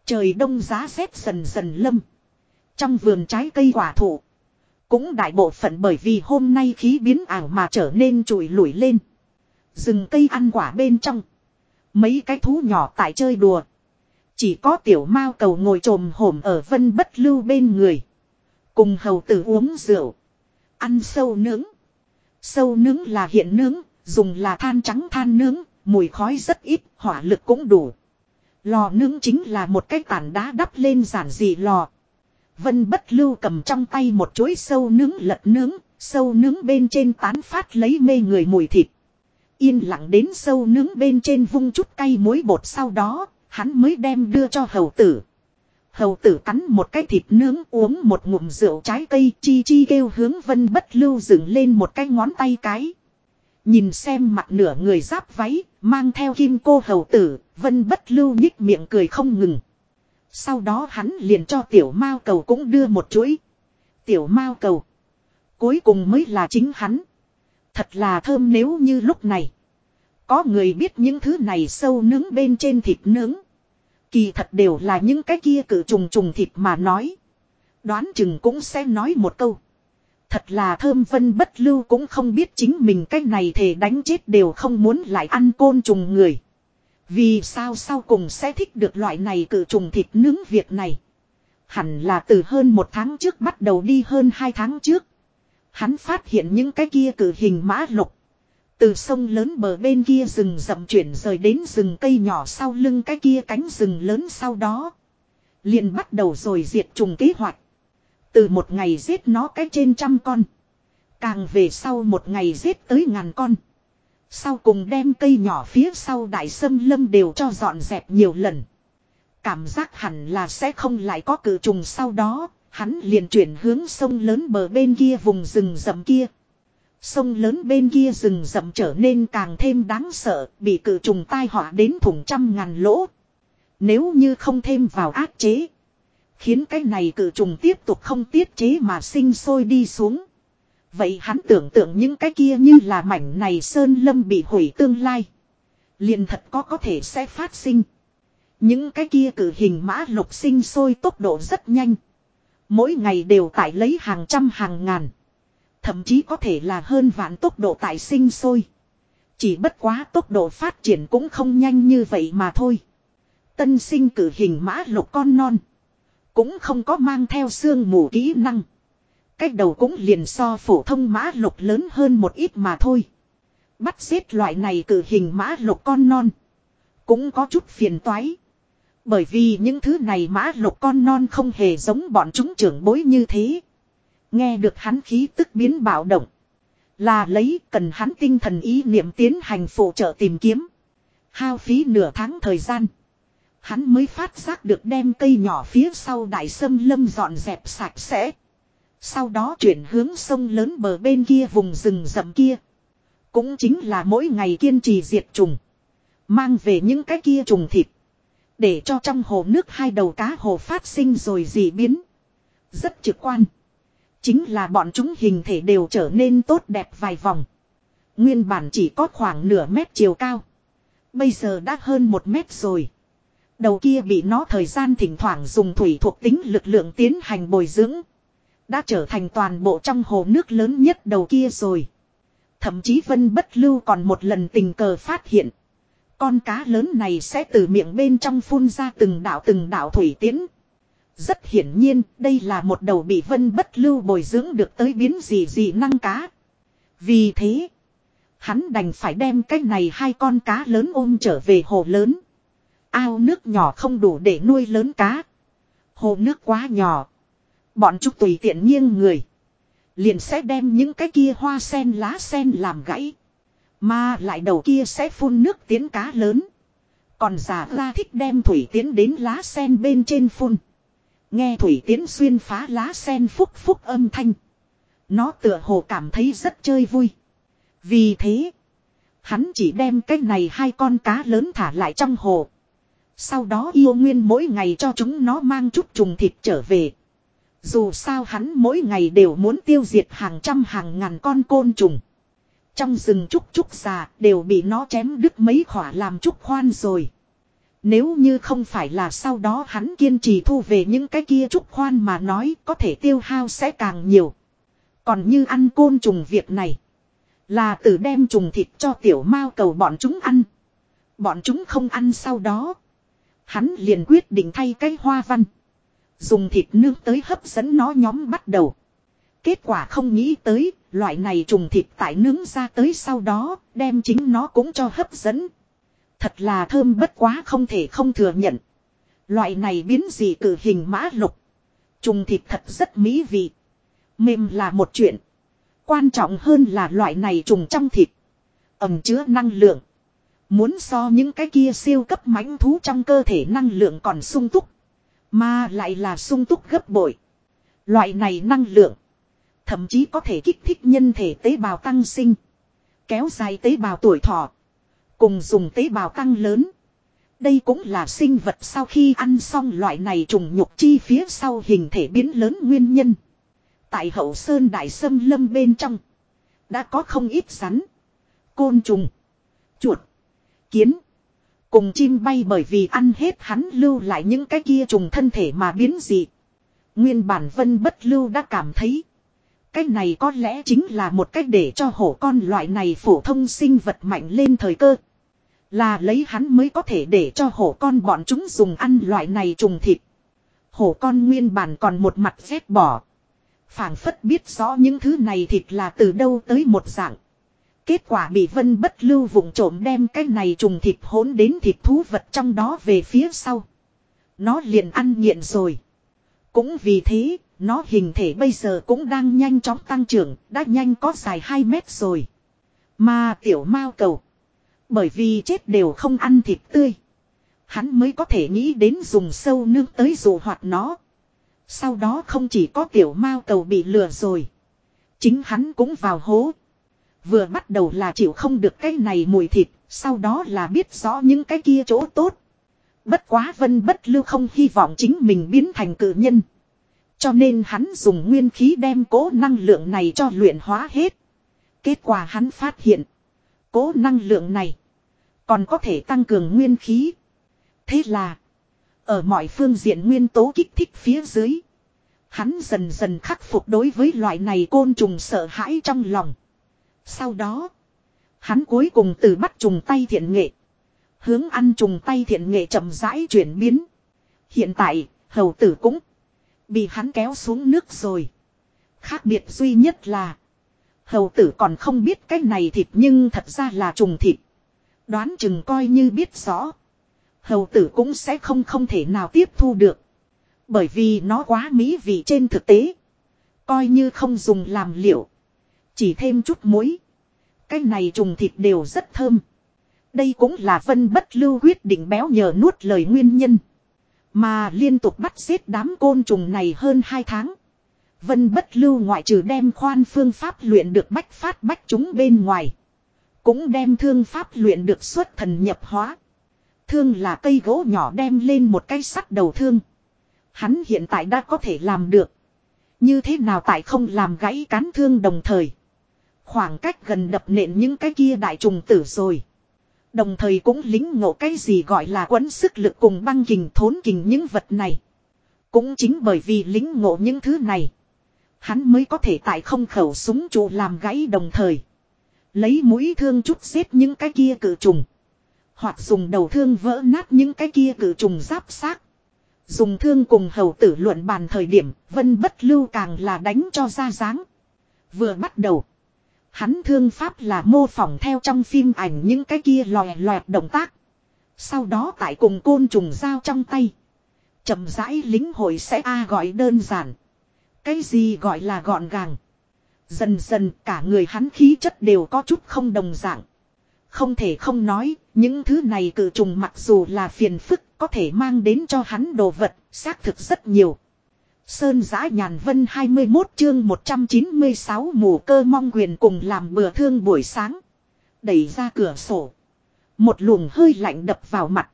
Trời đông giá rét dần dần lâm. Trong vườn trái cây quả thụ. Cũng đại bộ phận bởi vì hôm nay khí biến ảo mà trở nên trụi lủi lên. Rừng cây ăn quả bên trong. Mấy cái thú nhỏ tại chơi đùa. Chỉ có tiểu mao cầu ngồi trồm hổm ở vân bất lưu bên người. Cùng hầu tử uống rượu. Ăn sâu nướng. Sâu nướng là hiện nướng, dùng là than trắng than nướng, mùi khói rất ít, hỏa lực cũng đủ. Lò nướng chính là một cái tản đá đắp lên giản dị lò. Vân bất lưu cầm trong tay một chuỗi sâu nướng lật nướng, sâu nướng bên trên tán phát lấy mê người mùi thịt. Yên lặng đến sâu nướng bên trên vung chút cay muối bột sau đó, hắn mới đem đưa cho hầu tử. Hầu tử cắn một cái thịt nướng uống một ngụm rượu trái cây chi chi kêu hướng vân bất lưu dựng lên một cái ngón tay cái. Nhìn xem mặt nửa người giáp váy, mang theo kim cô hầu tử, vân bất lưu nhích miệng cười không ngừng. Sau đó hắn liền cho tiểu mao cầu cũng đưa một chuỗi. Tiểu mao cầu. Cuối cùng mới là chính hắn. Thật là thơm nếu như lúc này. Có người biết những thứ này sâu nướng bên trên thịt nướng. Kỳ thật đều là những cái kia cử trùng trùng thịt mà nói. Đoán chừng cũng sẽ nói một câu. Thật là thơm vân bất lưu cũng không biết chính mình cái này thể đánh chết đều không muốn lại ăn côn trùng người. Vì sao sau cùng sẽ thích được loại này cự trùng thịt nướng việc này. Hẳn là từ hơn một tháng trước bắt đầu đi hơn hai tháng trước. Hắn phát hiện những cái kia cử hình mã lục. Từ sông lớn bờ bên kia rừng rậm chuyển rời đến rừng cây nhỏ sau lưng cái kia cánh rừng lớn sau đó. liền bắt đầu rồi diệt trùng kế hoạch. Từ một ngày giết nó cái trên trăm con. Càng về sau một ngày giết tới ngàn con. Sau cùng đem cây nhỏ phía sau đại sâm lâm đều cho dọn dẹp nhiều lần. Cảm giác hẳn là sẽ không lại có cử trùng sau đó, hắn liền chuyển hướng sông lớn bờ bên kia vùng rừng rậm kia. Sông lớn bên kia rừng rậm trở nên càng thêm đáng sợ, bị cự trùng tai họa đến thủng trăm ngàn lỗ. Nếu như không thêm vào áp chế, khiến cái này cự trùng tiếp tục không tiết chế mà sinh sôi đi xuống. Vậy hắn tưởng tượng những cái kia như là mảnh này sơn lâm bị hủy tương lai. liền thật có có thể sẽ phát sinh. Những cái kia cử hình mã lục sinh sôi tốc độ rất nhanh. Mỗi ngày đều tải lấy hàng trăm hàng ngàn. Thậm chí có thể là hơn vạn tốc độ tại sinh sôi. Chỉ bất quá tốc độ phát triển cũng không nhanh như vậy mà thôi. Tân sinh cử hình mã lục con non. Cũng không có mang theo xương mù kỹ năng. Cách đầu cũng liền so phổ thông mã lục lớn hơn một ít mà thôi. Bắt xếp loại này cử hình mã lục con non. Cũng có chút phiền toái. Bởi vì những thứ này mã lục con non không hề giống bọn chúng trưởng bối như thế. Nghe được hắn khí tức biến bạo động. Là lấy cần hắn tinh thần ý niệm tiến hành phụ trợ tìm kiếm. Hao phí nửa tháng thời gian. Hắn mới phát giác được đem cây nhỏ phía sau đại sâm lâm dọn dẹp sạch sẽ. Sau đó chuyển hướng sông lớn bờ bên kia vùng rừng rậm kia. Cũng chính là mỗi ngày kiên trì diệt trùng. Mang về những cái kia trùng thịt. Để cho trong hồ nước hai đầu cá hồ phát sinh rồi dị biến. Rất trực quan. Chính là bọn chúng hình thể đều trở nên tốt đẹp vài vòng. Nguyên bản chỉ có khoảng nửa mét chiều cao. Bây giờ đã hơn một mét rồi. Đầu kia bị nó thời gian thỉnh thoảng dùng thủy thuộc tính lực lượng tiến hành bồi dưỡng. Đã trở thành toàn bộ trong hồ nước lớn nhất đầu kia rồi. Thậm chí Vân Bất Lưu còn một lần tình cờ phát hiện. Con cá lớn này sẽ từ miệng bên trong phun ra từng đạo từng đạo thủy tiến. Rất hiển nhiên, đây là một đầu bị Vân Bất Lưu bồi dưỡng được tới biến gì gì năng cá. Vì thế, hắn đành phải đem cái này hai con cá lớn ôm trở về hồ lớn. Ao nước nhỏ không đủ để nuôi lớn cá. Hồ nước quá nhỏ. Bọn chúng tùy tiện nghiêng người. Liền sẽ đem những cái kia hoa sen lá sen làm gãy. Mà lại đầu kia sẽ phun nước tiến cá lớn. Còn giả ra thích đem thủy tiến đến lá sen bên trên phun. Nghe thủy tiến xuyên phá lá sen phúc phúc âm thanh. Nó tựa hồ cảm thấy rất chơi vui. Vì thế, hắn chỉ đem cái này hai con cá lớn thả lại trong hồ. Sau đó yêu nguyên mỗi ngày cho chúng nó mang chút trùng thịt trở về. Dù sao hắn mỗi ngày đều muốn tiêu diệt hàng trăm hàng ngàn con côn trùng. Trong rừng trúc trúc già đều bị nó chém đứt mấy khỏa làm trúc khoan rồi. Nếu như không phải là sau đó hắn kiên trì thu về những cái kia trúc khoan mà nói có thể tiêu hao sẽ càng nhiều. Còn như ăn côn trùng việc này. Là từ đem trùng thịt cho tiểu mao cầu bọn chúng ăn. Bọn chúng không ăn sau đó. Hắn liền quyết định thay cái hoa văn. Dùng thịt nướng tới hấp dẫn nó nhóm bắt đầu. Kết quả không nghĩ tới, loại này trùng thịt tại nướng ra tới sau đó, đem chính nó cũng cho hấp dẫn. Thật là thơm bất quá không thể không thừa nhận. Loại này biến gì cử hình mã lục. Trùng thịt thật rất mỹ vị. Mềm là một chuyện. Quan trọng hơn là loại này trùng trong thịt. Ẩm chứa năng lượng. Muốn so những cái kia siêu cấp mãnh thú trong cơ thể năng lượng còn sung túc. Mà lại là sung túc gấp bội. Loại này năng lượng. Thậm chí có thể kích thích nhân thể tế bào tăng sinh. Kéo dài tế bào tuổi thọ. Cùng dùng tế bào tăng lớn. Đây cũng là sinh vật sau khi ăn xong loại này trùng nhục chi phía sau hình thể biến lớn nguyên nhân. Tại hậu sơn đại sâm lâm bên trong. Đã có không ít rắn. Côn trùng. Chuột. Kiến. Cùng chim bay bởi vì ăn hết hắn lưu lại những cái kia trùng thân thể mà biến dị. Nguyên bản vân bất lưu đã cảm thấy. Cái này có lẽ chính là một cách để cho hổ con loại này phổ thông sinh vật mạnh lên thời cơ. Là lấy hắn mới có thể để cho hổ con bọn chúng dùng ăn loại này trùng thịt. Hổ con nguyên bản còn một mặt ghét bỏ. phảng phất biết rõ những thứ này thịt là từ đâu tới một dạng. Kết quả bị vân bất lưu vùng trộm đem cái này trùng thịt hỗn đến thịt thú vật trong đó về phía sau. Nó liền ăn nghiện rồi. Cũng vì thế, nó hình thể bây giờ cũng đang nhanh chóng tăng trưởng, đã nhanh có dài 2 mét rồi. Mà tiểu mao cầu. Bởi vì chết đều không ăn thịt tươi. Hắn mới có thể nghĩ đến dùng sâu nương tới dụ hoạt nó. Sau đó không chỉ có tiểu mao cầu bị lừa rồi. Chính hắn cũng vào hố. Vừa bắt đầu là chịu không được cái này mùi thịt, sau đó là biết rõ những cái kia chỗ tốt. Bất quá vân bất lưu không hy vọng chính mình biến thành cự nhân. Cho nên hắn dùng nguyên khí đem cố năng lượng này cho luyện hóa hết. Kết quả hắn phát hiện. Cố năng lượng này. Còn có thể tăng cường nguyên khí. Thế là. Ở mọi phương diện nguyên tố kích thích phía dưới. Hắn dần dần khắc phục đối với loại này côn trùng sợ hãi trong lòng. Sau đó. Hắn cuối cùng từ bắt trùng tay thiện nghệ. Hướng ăn trùng tay thiện nghệ chậm rãi chuyển biến. Hiện tại, hầu tử cũng bị hắn kéo xuống nước rồi. Khác biệt duy nhất là hầu tử còn không biết cái này thịt nhưng thật ra là trùng thịt. Đoán chừng coi như biết rõ. Hầu tử cũng sẽ không không thể nào tiếp thu được. Bởi vì nó quá mỹ vị trên thực tế. Coi như không dùng làm liệu. Chỉ thêm chút muối. Cái này trùng thịt đều rất thơm. Đây cũng là vân bất lưu quyết định béo nhờ nuốt lời nguyên nhân. Mà liên tục bắt giết đám côn trùng này hơn 2 tháng. Vân bất lưu ngoại trừ đem khoan phương pháp luyện được bách phát bách chúng bên ngoài. Cũng đem thương pháp luyện được xuất thần nhập hóa. Thương là cây gỗ nhỏ đem lên một cây sắt đầu thương. Hắn hiện tại đã có thể làm được. Như thế nào tại không làm gãy cán thương đồng thời. Khoảng cách gần đập nện những cái kia đại trùng tử rồi. Đồng thời cũng lính ngộ cái gì gọi là quấn sức lực cùng băng kình thốn kình những vật này. Cũng chính bởi vì lính ngộ những thứ này. Hắn mới có thể tại không khẩu súng trụ làm gãy đồng thời. Lấy mũi thương chút xếp những cái kia cử trùng. Hoặc dùng đầu thương vỡ nát những cái kia cử trùng giáp xác. Dùng thương cùng hầu tử luận bàn thời điểm, vân bất lưu càng là đánh cho ra dáng. Vừa bắt đầu. Hắn thương pháp là mô phỏng theo trong phim ảnh những cái kia lòe loẹt động tác. Sau đó tại cùng côn trùng dao trong tay. chậm rãi lính hội sẽ a gọi đơn giản. Cái gì gọi là gọn gàng. Dần dần cả người hắn khí chất đều có chút không đồng dạng. Không thể không nói, những thứ này cử trùng mặc dù là phiền phức có thể mang đến cho hắn đồ vật, xác thực rất nhiều. Sơn giã nhàn vân 21 chương 196 mù cơ mong quyền cùng làm bừa thương buổi sáng. Đẩy ra cửa sổ. Một luồng hơi lạnh đập vào mặt.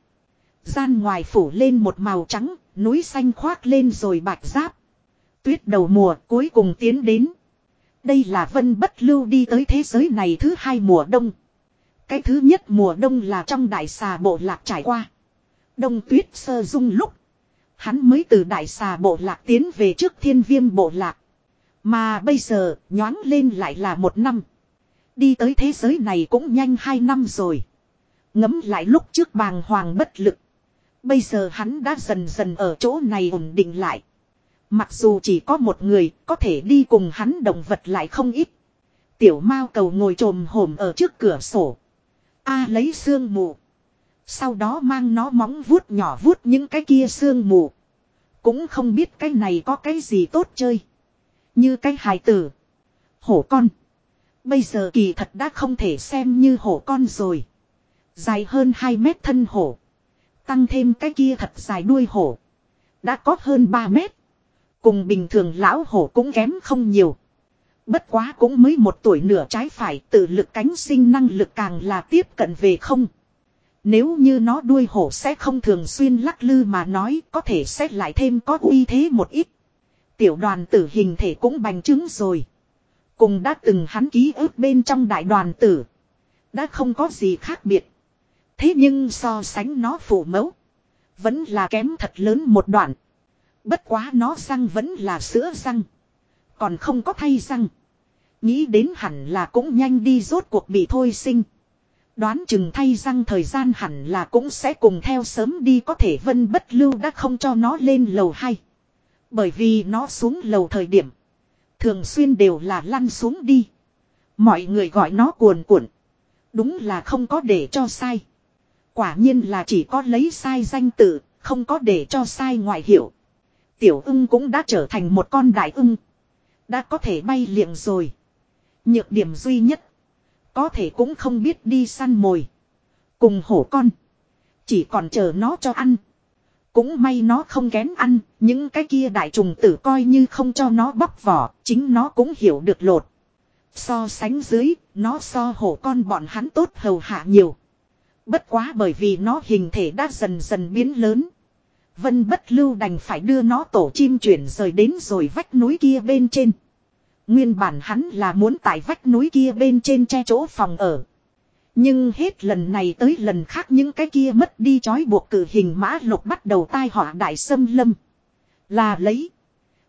Gian ngoài phủ lên một màu trắng, núi xanh khoác lên rồi bạch giáp. Tuyết đầu mùa cuối cùng tiến đến. Đây là vân bất lưu đi tới thế giới này thứ hai mùa đông. Cái thứ nhất mùa đông là trong đại xà bộ lạc trải qua. Đông tuyết sơ dung lúc. Hắn mới từ đại xà bộ lạc tiến về trước thiên viêm bộ lạc. Mà bây giờ, nhoáng lên lại là một năm. Đi tới thế giới này cũng nhanh hai năm rồi. Ngấm lại lúc trước bàng hoàng bất lực. Bây giờ hắn đã dần dần ở chỗ này ổn định lại. Mặc dù chỉ có một người, có thể đi cùng hắn động vật lại không ít. Tiểu mao cầu ngồi trồm hổm ở trước cửa sổ. A lấy xương mù. Sau đó mang nó móng vuốt nhỏ vuốt những cái kia xương mù. Cũng không biết cái này có cái gì tốt chơi. Như cái hài tử. Hổ con. Bây giờ kỳ thật đã không thể xem như hổ con rồi. Dài hơn 2 mét thân hổ. Tăng thêm cái kia thật dài đuôi hổ. Đã có hơn 3 mét. Cùng bình thường lão hổ cũng kém không nhiều. Bất quá cũng mới một tuổi nửa trái phải tự lực cánh sinh năng lực càng là tiếp cận về không. Nếu như nó đuôi hổ sẽ không thường xuyên lắc lư mà nói, có thể sẽ lại thêm có uy thế một ít. Tiểu đoàn tử hình thể cũng bành trướng rồi. Cùng đã từng hắn ký ức bên trong đại đoàn tử. Đã không có gì khác biệt. Thế nhưng so sánh nó phụ mẫu. Vẫn là kém thật lớn một đoạn. Bất quá nó răng vẫn là sữa răng. Còn không có thay răng. Nghĩ đến hẳn là cũng nhanh đi rốt cuộc bị thôi sinh. Đoán chừng thay răng thời gian hẳn là cũng sẽ cùng theo sớm đi có thể vân bất lưu đã không cho nó lên lầu hay. Bởi vì nó xuống lầu thời điểm. Thường xuyên đều là lăn xuống đi. Mọi người gọi nó cuồn cuộn. Đúng là không có để cho sai. Quả nhiên là chỉ có lấy sai danh tự, không có để cho sai ngoại hiệu. Tiểu ưng cũng đã trở thành một con đại ưng. Đã có thể bay liệng rồi. Nhược điểm duy nhất. Có thể cũng không biết đi săn mồi. Cùng hổ con. Chỉ còn chờ nó cho ăn. Cũng may nó không kén ăn, những cái kia đại trùng tử coi như không cho nó bóc vỏ, chính nó cũng hiểu được lột. So sánh dưới, nó so hổ con bọn hắn tốt hầu hạ nhiều. Bất quá bởi vì nó hình thể đã dần dần biến lớn. Vân bất lưu đành phải đưa nó tổ chim chuyển rời đến rồi vách núi kia bên trên. Nguyên bản hắn là muốn tại vách núi kia bên trên che chỗ phòng ở. Nhưng hết lần này tới lần khác những cái kia mất đi trói buộc cử hình mã lục bắt đầu tai họa đại sâm lâm. Là lấy.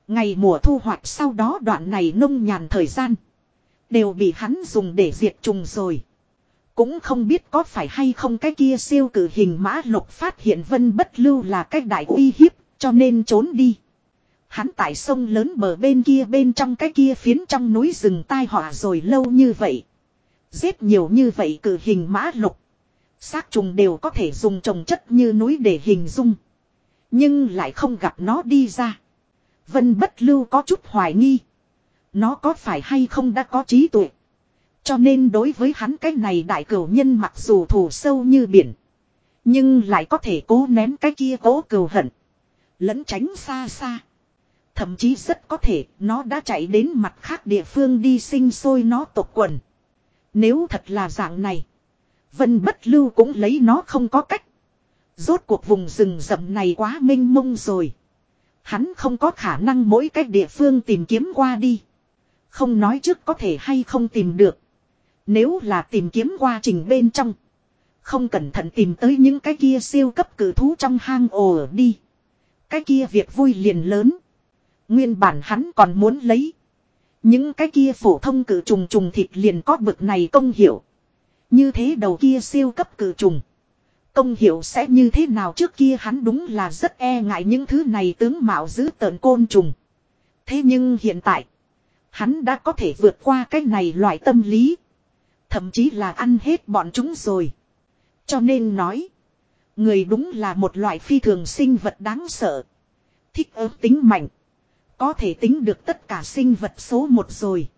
Ngày mùa thu hoạch sau đó đoạn này nông nhàn thời gian. Đều bị hắn dùng để diệt trùng rồi. Cũng không biết có phải hay không cái kia siêu cử hình mã lục phát hiện vân bất lưu là cái đại uy hiếp, cho nên trốn đi. Hắn tại sông lớn bờ bên kia bên trong cái kia phiến trong núi rừng tai họa rồi lâu như vậy. Giết nhiều như vậy cử hình mã lục. Xác trùng đều có thể dùng trồng chất như núi để hình dung. Nhưng lại không gặp nó đi ra. Vân bất lưu có chút hoài nghi. Nó có phải hay không đã có trí tuệ. Cho nên đối với hắn cái này đại cửu nhân mặc dù thù sâu như biển. Nhưng lại có thể cố nén cái kia cố cừu hận. Lẫn tránh xa xa. Thậm chí rất có thể nó đã chạy đến mặt khác địa phương đi sinh sôi nó tộc quần. Nếu thật là dạng này. Vân bất lưu cũng lấy nó không có cách. Rốt cuộc vùng rừng rậm này quá mênh mông rồi. Hắn không có khả năng mỗi cách địa phương tìm kiếm qua đi. Không nói trước có thể hay không tìm được. Nếu là tìm kiếm quá trình bên trong. Không cẩn thận tìm tới những cái kia siêu cấp cử thú trong hang ồ đi. Cái kia việc vui liền lớn. Nguyên bản hắn còn muốn lấy. Những cái kia phổ thông cử trùng trùng thịt liền có bực này công hiệu. Như thế đầu kia siêu cấp cử trùng. Công hiệu sẽ như thế nào trước kia hắn đúng là rất e ngại những thứ này tướng mạo giữ tợn côn trùng. Thế nhưng hiện tại. Hắn đã có thể vượt qua cái này loại tâm lý. Thậm chí là ăn hết bọn chúng rồi. Cho nên nói. Người đúng là một loại phi thường sinh vật đáng sợ. Thích ớt tính mạnh. Có thể tính được tất cả sinh vật số một rồi.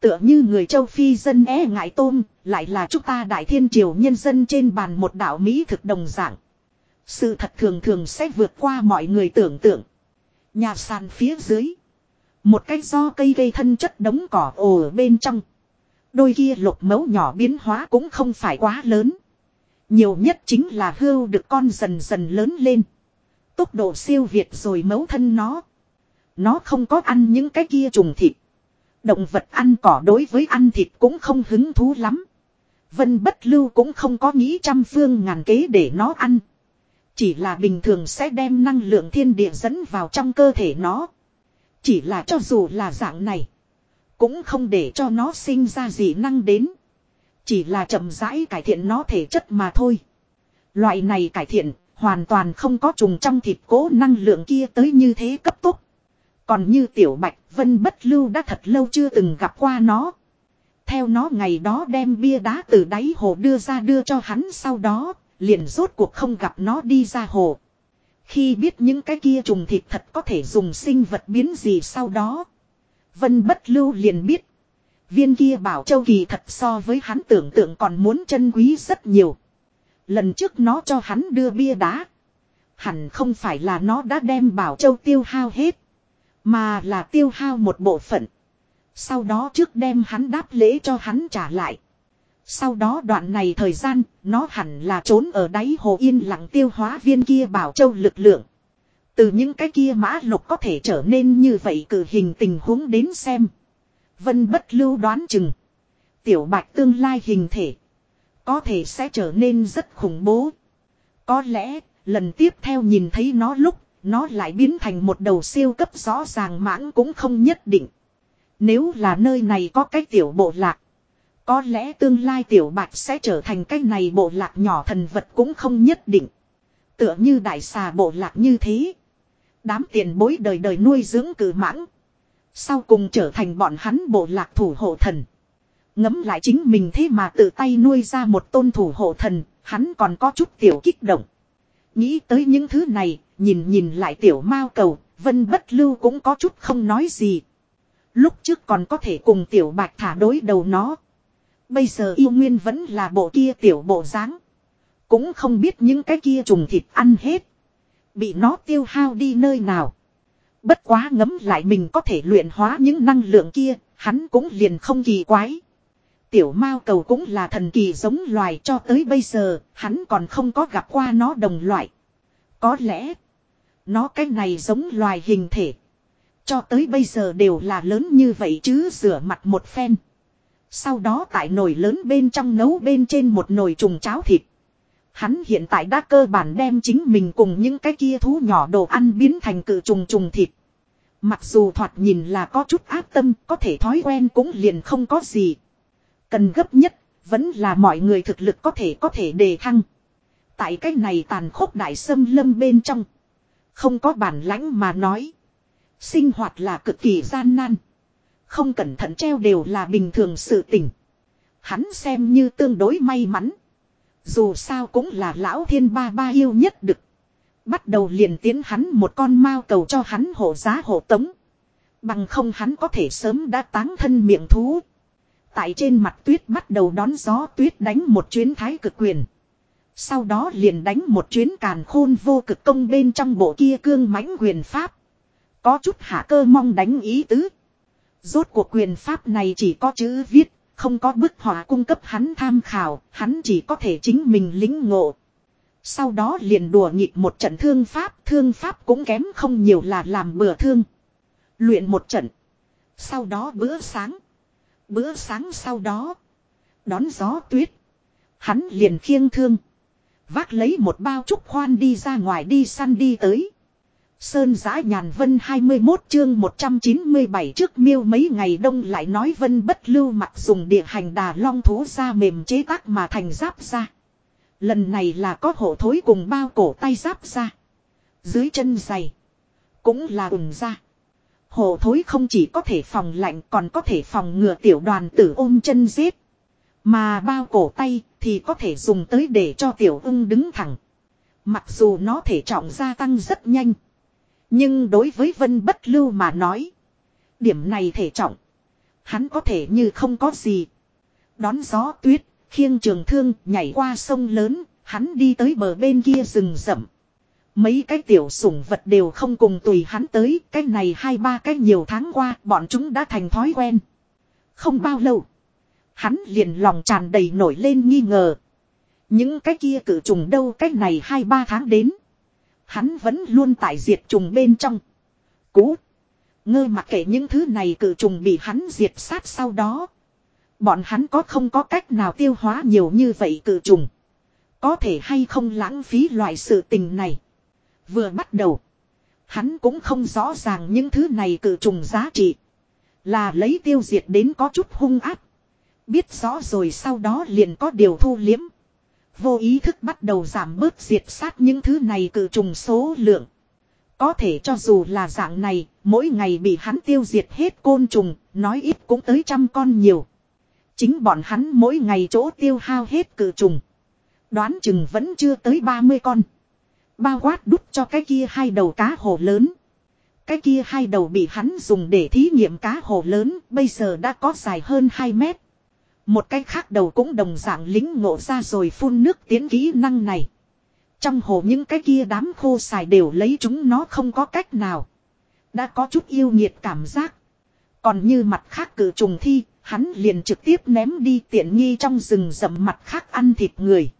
Tựa như người châu Phi dân e ngại tôm, lại là chúng ta đại thiên triều nhân dân trên bàn một đạo Mỹ thực đồng dạng. Sự thật thường thường sẽ vượt qua mọi người tưởng tượng. Nhà sàn phía dưới. Một cái do cây gây thân chất đống cỏ ồ ở bên trong. Đôi kia lục mấu nhỏ biến hóa cũng không phải quá lớn. Nhiều nhất chính là hưu được con dần dần lớn lên. Tốc độ siêu việt rồi mấu thân nó. Nó không có ăn những cái kia trùng thịt. Động vật ăn cỏ đối với ăn thịt cũng không hứng thú lắm. Vân bất lưu cũng không có nghĩ trăm phương ngàn kế để nó ăn. Chỉ là bình thường sẽ đem năng lượng thiên địa dẫn vào trong cơ thể nó. Chỉ là cho dù là dạng này. Cũng không để cho nó sinh ra gì năng đến. Chỉ là chậm rãi cải thiện nó thể chất mà thôi. Loại này cải thiện hoàn toàn không có trùng trong thịt cố năng lượng kia tới như thế cấp tốc. Còn như tiểu bạch, vân bất lưu đã thật lâu chưa từng gặp qua nó. Theo nó ngày đó đem bia đá từ đáy hồ đưa ra đưa cho hắn sau đó, liền rốt cuộc không gặp nó đi ra hồ. Khi biết những cái kia trùng thịt thật có thể dùng sinh vật biến gì sau đó. Vân bất lưu liền biết. Viên kia bảo châu kỳ thật so với hắn tưởng tượng còn muốn chân quý rất nhiều. Lần trước nó cho hắn đưa bia đá. Hẳn không phải là nó đã đem bảo châu tiêu hao hết. Mà là tiêu hao một bộ phận. Sau đó trước đem hắn đáp lễ cho hắn trả lại. Sau đó đoạn này thời gian, nó hẳn là trốn ở đáy hồ yên lặng tiêu hóa viên kia bảo châu lực lượng. Từ những cái kia mã lục có thể trở nên như vậy cử hình tình huống đến xem. Vân bất lưu đoán chừng. Tiểu bạch tương lai hình thể. Có thể sẽ trở nên rất khủng bố. Có lẽ, lần tiếp theo nhìn thấy nó lúc nó lại biến thành một đầu siêu cấp rõ ràng mãng cũng không nhất định. Nếu là nơi này có cái tiểu bộ lạc. Có lẽ tương lai tiểu bạch sẽ trở thành cái này bộ lạc nhỏ thần vật cũng không nhất định. Tựa như đại xà bộ lạc như thế. Đám tiền bối đời đời nuôi dưỡng cử mãng. Sau cùng trở thành bọn hắn bộ lạc thủ hộ thần. Ngấm lại chính mình thế mà tự tay nuôi ra một tôn thủ hộ thần, hắn còn có chút tiểu kích động. Nghĩ tới những thứ này, nhìn nhìn lại tiểu mao cầu, vân bất lưu cũng có chút không nói gì. Lúc trước còn có thể cùng tiểu bạch thả đối đầu nó. Bây giờ yêu nguyên vẫn là bộ kia tiểu bộ dáng Cũng không biết những cái kia trùng thịt ăn hết. Bị nó tiêu hao đi nơi nào. Bất quá ngấm lại mình có thể luyện hóa những năng lượng kia, hắn cũng liền không kỳ quái. Tiểu mao cầu cũng là thần kỳ giống loài cho tới bây giờ, hắn còn không có gặp qua nó đồng loại. Có lẽ, nó cái này giống loài hình thể. Cho tới bây giờ đều là lớn như vậy chứ rửa mặt một phen. Sau đó tại nồi lớn bên trong nấu bên trên một nồi trùng cháo thịt. Hắn hiện tại đã cơ bản đem chính mình cùng những cái kia thú nhỏ đồ ăn biến thành cự trùng trùng thịt. Mặc dù thoạt nhìn là có chút áp tâm, có thể thói quen cũng liền không có gì. Cần gấp nhất, vẫn là mọi người thực lực có thể có thể đề thăng. Tại cái này tàn khốc đại sâm lâm bên trong. Không có bản lãnh mà nói. Sinh hoạt là cực kỳ gian nan. Không cẩn thận treo đều là bình thường sự tỉnh. Hắn xem như tương đối may mắn. Dù sao cũng là lão thiên ba ba yêu nhất được. Bắt đầu liền tiến hắn một con mao cầu cho hắn hộ giá hộ tống. Bằng không hắn có thể sớm đã táng thân miệng thú. Tại trên mặt tuyết bắt đầu đón gió tuyết đánh một chuyến thái cực quyền. Sau đó liền đánh một chuyến càn khôn vô cực công bên trong bộ kia cương mãnh quyền pháp. Có chút hạ cơ mong đánh ý tứ. Rốt cuộc quyền pháp này chỉ có chữ viết, không có bức họa cung cấp hắn tham khảo, hắn chỉ có thể chính mình lính ngộ. Sau đó liền đùa nghịch một trận thương pháp, thương pháp cũng kém không nhiều là làm bừa thương. Luyện một trận. Sau đó bữa sáng. Bữa sáng sau đó. Đón gió tuyết. Hắn liền khiêng thương. Vác lấy một bao trúc khoan đi ra ngoài đi săn đi tới. Sơn giã nhàn vân 21 chương 197 trước miêu mấy ngày đông lại nói vân bất lưu mặc dùng địa hành đà long thú ra mềm chế tác mà thành giáp ra. Lần này là có hộ thối cùng bao cổ tay giáp ra. Dưới chân dày. Cũng là ủng ra. Hộ thối không chỉ có thể phòng lạnh còn có thể phòng ngừa tiểu đoàn tử ôm chân giết. Mà bao cổ tay thì có thể dùng tới để cho tiểu ưng đứng thẳng. Mặc dù nó thể trọng gia tăng rất nhanh. Nhưng đối với Vân Bất Lưu mà nói. Điểm này thể trọng. Hắn có thể như không có gì. Đón gió tuyết, khiêng trường thương nhảy qua sông lớn, hắn đi tới bờ bên kia rừng rậm. Mấy cái tiểu sủng vật đều không cùng tùy hắn tới, cái này hai ba cái nhiều tháng qua, bọn chúng đã thành thói quen. Không bao lâu, hắn liền lòng tràn đầy nổi lên nghi ngờ. Những cái kia cử trùng đâu cái này hai ba tháng đến. Hắn vẫn luôn tại diệt trùng bên trong. Cú. Ngơ mặc kệ những thứ này cử trùng bị hắn diệt sát sau đó. Bọn hắn có không có cách nào tiêu hóa nhiều như vậy cử trùng. Có thể hay không lãng phí loại sự tình này. Vừa bắt đầu. Hắn cũng không rõ ràng những thứ này cử trùng giá trị. Là lấy tiêu diệt đến có chút hung áp. Biết rõ rồi sau đó liền có điều thu liếm. Vô ý thức bắt đầu giảm bớt diệt sát những thứ này cử trùng số lượng. Có thể cho dù là dạng này, mỗi ngày bị hắn tiêu diệt hết côn trùng, nói ít cũng tới trăm con nhiều. Chính bọn hắn mỗi ngày chỗ tiêu hao hết cử trùng. Đoán chừng vẫn chưa tới 30 con. Bao quát đút cho cái kia hai đầu cá hồ lớn. Cái kia hai đầu bị hắn dùng để thí nghiệm cá hồ lớn, bây giờ đã có dài hơn 2 mét. Một cái khác đầu cũng đồng dạng lính ngộ ra rồi phun nước tiến kỹ năng này. Trong hồ những cái kia đám khô xài đều lấy chúng nó không có cách nào. Đã có chút yêu nhiệt cảm giác. Còn như mặt khác cử trùng thi, hắn liền trực tiếp ném đi tiện nghi trong rừng rậm mặt khác ăn thịt người.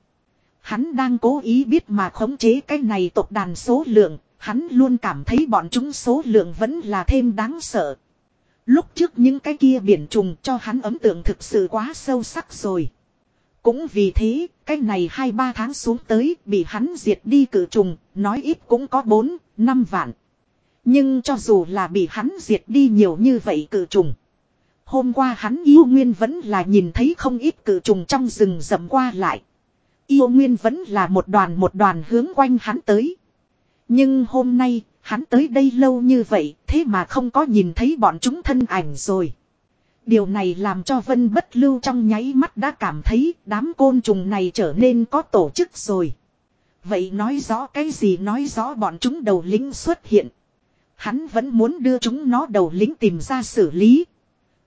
Hắn đang cố ý biết mà khống chế cái này tộc đàn số lượng, hắn luôn cảm thấy bọn chúng số lượng vẫn là thêm đáng sợ. Lúc trước những cái kia biển trùng cho hắn ấn tượng thực sự quá sâu sắc rồi. Cũng vì thế, cái này hai ba tháng xuống tới bị hắn diệt đi cử trùng, nói ít cũng có bốn năm vạn. Nhưng cho dù là bị hắn diệt đi nhiều như vậy cử trùng. Hôm qua hắn yêu nguyên vẫn là nhìn thấy không ít cự trùng trong rừng rậm qua lại. Yêu nguyên vẫn là một đoàn một đoàn hướng quanh hắn tới. Nhưng hôm nay, hắn tới đây lâu như vậy, thế mà không có nhìn thấy bọn chúng thân ảnh rồi. Điều này làm cho Vân Bất Lưu trong nháy mắt đã cảm thấy đám côn trùng này trở nên có tổ chức rồi. Vậy nói rõ cái gì nói rõ bọn chúng đầu lĩnh xuất hiện. Hắn vẫn muốn đưa chúng nó đầu lĩnh tìm ra xử lý.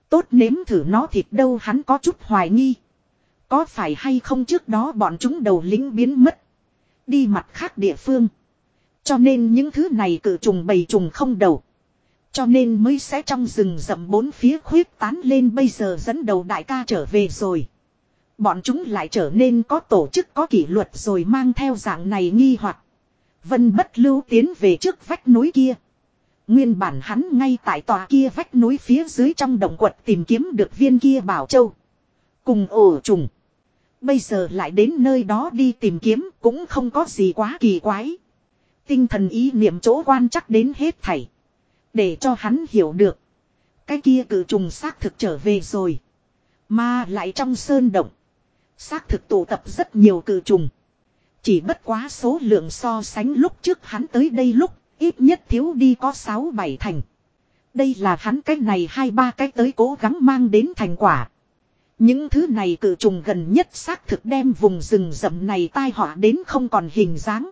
Tốt nếm thử nó thịt đâu hắn có chút hoài nghi. Có phải hay không trước đó bọn chúng đầu lĩnh biến mất. Đi mặt khác địa phương. Cho nên những thứ này cự trùng bầy trùng không đầu. Cho nên mới sẽ trong rừng rậm bốn phía khuyết tán lên bây giờ dẫn đầu đại ca trở về rồi. Bọn chúng lại trở nên có tổ chức có kỷ luật rồi mang theo dạng này nghi hoặc Vân bất lưu tiến về trước vách núi kia. Nguyên bản hắn ngay tại tòa kia vách núi phía dưới trong động quật tìm kiếm được viên kia bảo châu. Cùng ổ trùng. Bây giờ lại đến nơi đó đi tìm kiếm cũng không có gì quá kỳ quái. Tinh thần ý niệm chỗ quan chắc đến hết thảy. Để cho hắn hiểu được. Cái kia cử trùng xác thực trở về rồi. Mà lại trong sơn động. Xác thực tụ tập rất nhiều cử trùng. Chỉ bất quá số lượng so sánh lúc trước hắn tới đây lúc, ít nhất thiếu đi có 6-7 thành. Đây là hắn cách này hai ba cách tới cố gắng mang đến thành quả. Những thứ này cử trùng gần nhất xác thực đem vùng rừng rậm này tai họa đến không còn hình dáng.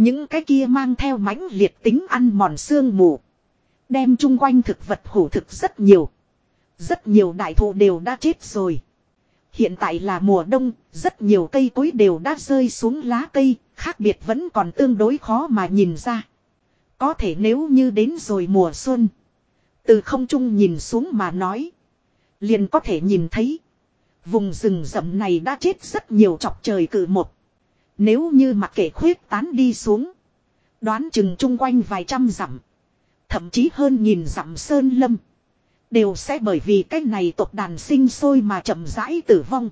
Những cái kia mang theo mãnh liệt tính ăn mòn xương mù. Đem chung quanh thực vật hủ thực rất nhiều. Rất nhiều đại thụ đều đã chết rồi. Hiện tại là mùa đông, rất nhiều cây cối đều đã rơi xuống lá cây, khác biệt vẫn còn tương đối khó mà nhìn ra. Có thể nếu như đến rồi mùa xuân. Từ không trung nhìn xuống mà nói. Liền có thể nhìn thấy. Vùng rừng rậm này đã chết rất nhiều chọc trời cử một. Nếu như mặc kệ khuyết tán đi xuống. Đoán chừng chung quanh vài trăm dặm. Thậm chí hơn nghìn dặm sơn lâm. Đều sẽ bởi vì cái này tộc đàn sinh sôi mà chậm rãi tử vong.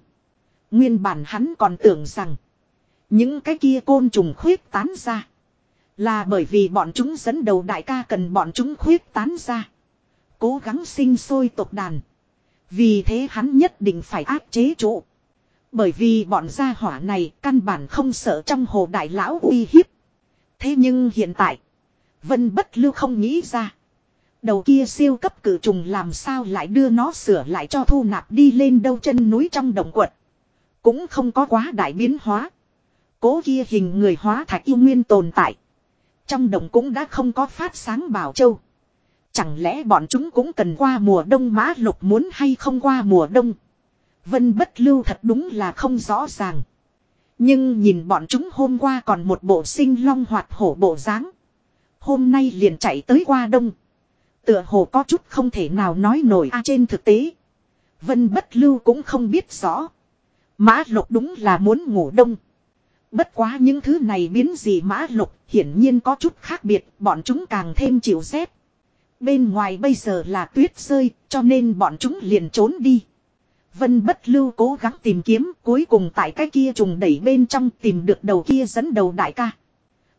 Nguyên bản hắn còn tưởng rằng. Những cái kia côn trùng khuyết tán ra. Là bởi vì bọn chúng dẫn đầu đại ca cần bọn chúng khuyết tán ra. Cố gắng sinh sôi tộc đàn. Vì thế hắn nhất định phải áp chế trụ. Bởi vì bọn gia hỏa này căn bản không sợ trong hồ đại lão uy hiếp. Thế nhưng hiện tại. Vân bất lưu không nghĩ ra. Đầu kia siêu cấp cử trùng làm sao lại đưa nó sửa lại cho thu nạp đi lên đâu chân núi trong động quật. Cũng không có quá đại biến hóa. Cố kia hình người hóa thạch yêu nguyên tồn tại. Trong động cũng đã không có phát sáng bảo châu. Chẳng lẽ bọn chúng cũng cần qua mùa đông mã lục muốn hay không qua mùa đông. Vân bất lưu thật đúng là không rõ ràng. Nhưng nhìn bọn chúng hôm qua còn một bộ sinh long hoạt hổ bộ dáng Hôm nay liền chạy tới qua đông. Tựa hồ có chút không thể nào nói nổi a trên thực tế. Vân bất lưu cũng không biết rõ. Mã lục đúng là muốn ngủ đông. Bất quá những thứ này biến gì mã lục hiển nhiên có chút khác biệt, bọn chúng càng thêm chịu rét. Bên ngoài bây giờ là tuyết rơi, cho nên bọn chúng liền trốn đi. Vân bất lưu cố gắng tìm kiếm, cuối cùng tại cái kia trùng đẩy bên trong tìm được đầu kia dẫn đầu đại ca.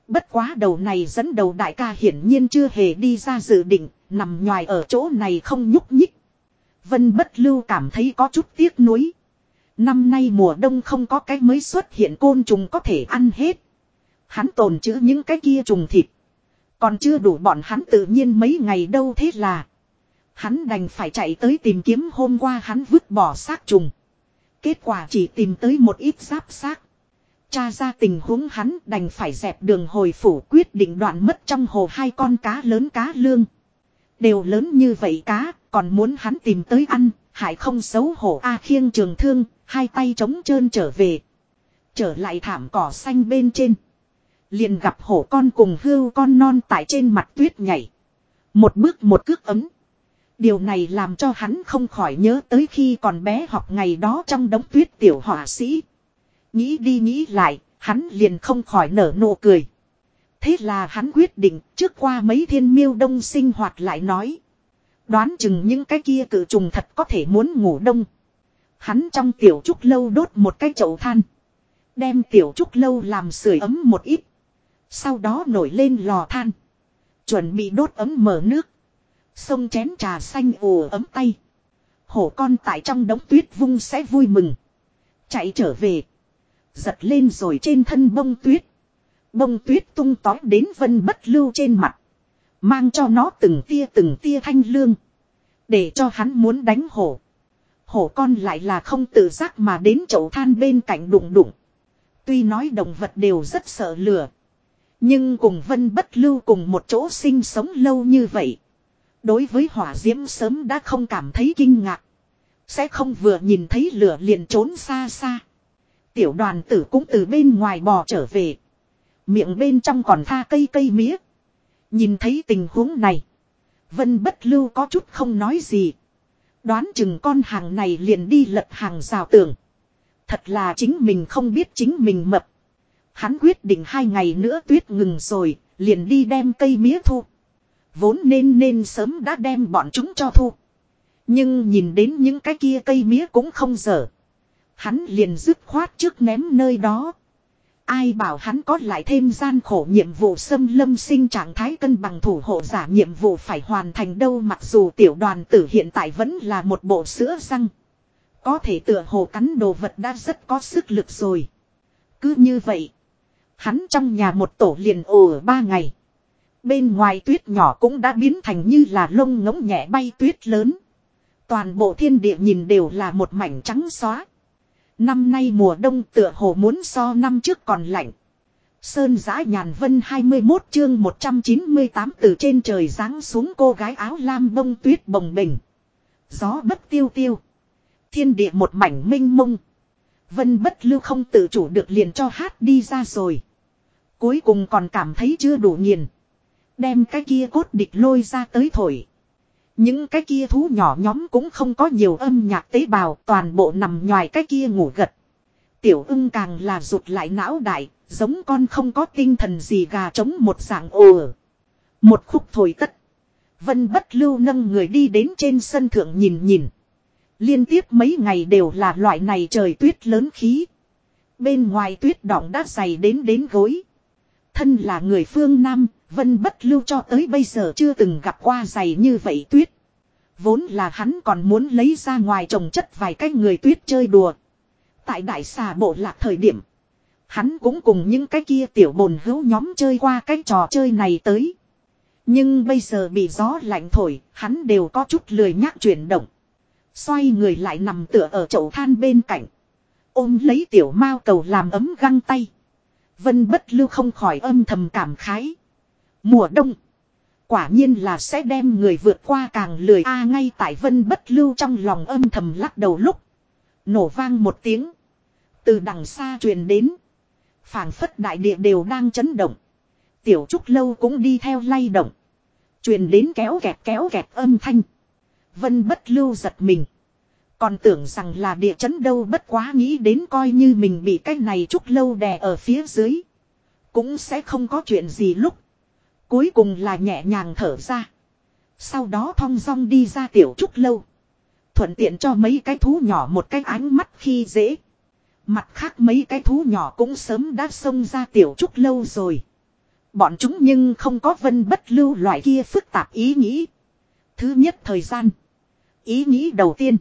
Bất quá đầu này dẫn đầu đại ca hiển nhiên chưa hề đi ra dự định, nằm nhòi ở chỗ này không nhúc nhích. Vân bất lưu cảm thấy có chút tiếc nuối. Năm nay mùa đông không có cái mới xuất hiện côn trùng có thể ăn hết. Hắn tồn chữ những cái kia trùng thịt. Còn chưa đủ bọn hắn tự nhiên mấy ngày đâu thế là. Hắn đành phải chạy tới tìm kiếm hôm qua hắn vứt bỏ xác trùng. Kết quả chỉ tìm tới một ít giáp xác. Cha ra tình huống hắn đành phải dẹp đường hồi phủ quyết định đoạn mất trong hồ hai con cá lớn cá lương. Đều lớn như vậy cá, còn muốn hắn tìm tới ăn, hại không xấu hổ A khiêng trường thương, hai tay trống trơn trở về. Trở lại thảm cỏ xanh bên trên. Liền gặp hổ con cùng hưu con non tại trên mặt tuyết nhảy. Một bước một cước ấm. Điều này làm cho hắn không khỏi nhớ tới khi còn bé học ngày đó trong đống tuyết tiểu họa sĩ. Nghĩ đi nghĩ lại, hắn liền không khỏi nở nụ cười. Thế là hắn quyết định trước qua mấy thiên miêu đông sinh hoạt lại nói. Đoán chừng những cái kia cử trùng thật có thể muốn ngủ đông. Hắn trong tiểu trúc lâu đốt một cái chậu than. Đem tiểu trúc lâu làm sưởi ấm một ít. Sau đó nổi lên lò than. Chuẩn bị đốt ấm mở nước. Xông chén trà xanh ồ ấm tay. Hổ con tại trong đống tuyết vung sẽ vui mừng. Chạy trở về. Giật lên rồi trên thân bông tuyết. Bông tuyết tung tói đến vân bất lưu trên mặt. Mang cho nó từng tia từng tia thanh lương. Để cho hắn muốn đánh hổ. Hổ con lại là không tự giác mà đến chậu than bên cạnh đụng đụng. Tuy nói động vật đều rất sợ lửa. Nhưng cùng vân bất lưu cùng một chỗ sinh sống lâu như vậy. Đối với hỏa diễm sớm đã không cảm thấy kinh ngạc. Sẽ không vừa nhìn thấy lửa liền trốn xa xa. Tiểu đoàn tử cũng từ bên ngoài bò trở về. Miệng bên trong còn tha cây cây mía. Nhìn thấy tình huống này. Vân bất lưu có chút không nói gì. Đoán chừng con hàng này liền đi lật hàng rào tường. Thật là chính mình không biết chính mình mập. Hắn quyết định hai ngày nữa tuyết ngừng rồi, liền đi đem cây mía thu. Vốn nên nên sớm đã đem bọn chúng cho thu. Nhưng nhìn đến những cái kia cây mía cũng không dở. Hắn liền dứt khoát trước ném nơi đó. Ai bảo hắn có lại thêm gian khổ nhiệm vụ xâm lâm sinh trạng thái cân bằng thủ hộ giả nhiệm vụ phải hoàn thành đâu mặc dù tiểu đoàn tử hiện tại vẫn là một bộ sữa răng. Có thể tựa hồ cắn đồ vật đã rất có sức lực rồi. Cứ như vậy. Hắn trong nhà một tổ liền ồ ba ngày. Bên ngoài tuyết nhỏ cũng đã biến thành như là lông ngỗng nhẹ bay tuyết lớn. Toàn bộ thiên địa nhìn đều là một mảnh trắng xóa. Năm nay mùa đông tựa hồ muốn so năm trước còn lạnh. Sơn giã nhàn vân 21 chương 198 từ trên trời giáng xuống cô gái áo lam bông tuyết bồng bình. Gió bất tiêu tiêu. Thiên địa một mảnh minh mông. Vân bất lưu không tự chủ được liền cho hát đi ra rồi. Cuối cùng còn cảm thấy chưa đủ nghiền. Đem cái kia cốt địch lôi ra tới thổi. Những cái kia thú nhỏ nhóm cũng không có nhiều âm nhạc tế bào toàn bộ nằm ngoài cái kia ngủ gật. Tiểu ưng càng là rụt lại não đại, giống con không có tinh thần gì gà trống một dạng ồ. Một khúc thổi tất. Vân bất lưu nâng người đi đến trên sân thượng nhìn nhìn. Liên tiếp mấy ngày đều là loại này trời tuyết lớn khí. Bên ngoài tuyết đỏng đã dày đến đến gối. Thân là người phương Nam, Vân bất lưu cho tới bây giờ chưa từng gặp qua dày như vậy tuyết. Vốn là hắn còn muốn lấy ra ngoài trồng chất vài cái người tuyết chơi đùa. Tại đại xà bộ lạc thời điểm. Hắn cũng cùng những cái kia tiểu bồn hữu nhóm chơi qua cái trò chơi này tới. Nhưng bây giờ bị gió lạnh thổi, hắn đều có chút lười nhác chuyển động. Xoay người lại nằm tựa ở chậu than bên cạnh. Ôm lấy tiểu mao cầu làm ấm găng tay. Vân bất lưu không khỏi âm thầm cảm khái. Mùa đông. Quả nhiên là sẽ đem người vượt qua càng lười a ngay tại vân bất lưu trong lòng âm thầm lắc đầu lúc. Nổ vang một tiếng. Từ đằng xa truyền đến. phảng phất đại địa đều đang chấn động. Tiểu trúc lâu cũng đi theo lay động. Truyền đến kéo kẹt kéo kẹt âm thanh. Vân bất lưu giật mình. Còn tưởng rằng là địa chấn đâu bất quá nghĩ đến coi như mình bị cái này trúc lâu đè ở phía dưới. Cũng sẽ không có chuyện gì lúc. Cuối cùng là nhẹ nhàng thở ra. Sau đó thong dong đi ra tiểu trúc lâu. Thuận tiện cho mấy cái thú nhỏ một cái ánh mắt khi dễ. Mặt khác mấy cái thú nhỏ cũng sớm đã xông ra tiểu trúc lâu rồi. Bọn chúng nhưng không có vân bất lưu loại kia phức tạp ý nghĩ. Thứ nhất thời gian. Ý nghĩ đầu tiên.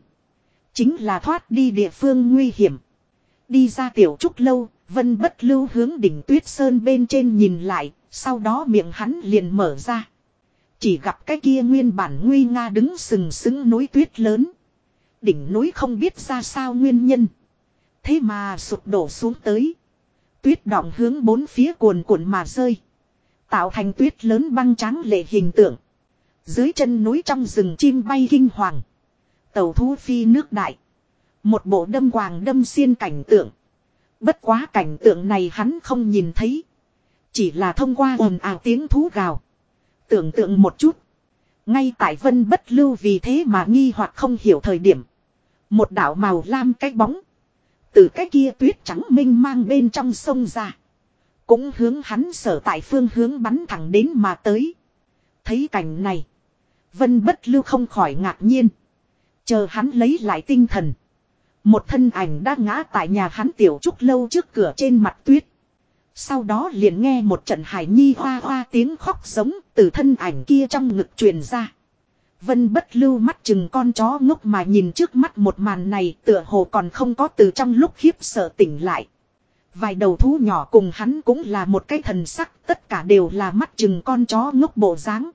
Chính là thoát đi địa phương nguy hiểm. Đi ra tiểu trúc lâu, vân bất lưu hướng đỉnh tuyết sơn bên trên nhìn lại, sau đó miệng hắn liền mở ra. Chỉ gặp cái kia nguyên bản nguy nga đứng sừng sững núi tuyết lớn. Đỉnh núi không biết ra sao nguyên nhân. Thế mà sụp đổ xuống tới. Tuyết đọng hướng bốn phía cuồn cuộn mà rơi. Tạo thành tuyết lớn băng trắng lệ hình tượng. Dưới chân núi trong rừng chim bay kinh hoàng. Tàu thú phi nước đại. Một bộ đâm hoàng đâm xiên cảnh tượng. Bất quá cảnh tượng này hắn không nhìn thấy. Chỉ là thông qua ồn ào tiếng thú gào. Tưởng tượng một chút. Ngay tại vân bất lưu vì thế mà nghi hoặc không hiểu thời điểm. Một đảo màu lam cái bóng. Từ cái kia tuyết trắng minh mang bên trong sông ra. Cũng hướng hắn sở tại phương hướng bắn thẳng đến mà tới. Thấy cảnh này. Vân bất lưu không khỏi ngạc nhiên. Chờ hắn lấy lại tinh thần. Một thân ảnh đã ngã tại nhà hắn tiểu trúc lâu trước cửa trên mặt tuyết. Sau đó liền nghe một trận hải nhi hoa hoa tiếng khóc giống từ thân ảnh kia trong ngực truyền ra. Vân bất lưu mắt chừng con chó ngốc mà nhìn trước mắt một màn này tựa hồ còn không có từ trong lúc khiếp sợ tỉnh lại. Vài đầu thú nhỏ cùng hắn cũng là một cái thần sắc tất cả đều là mắt chừng con chó ngốc bộ dáng.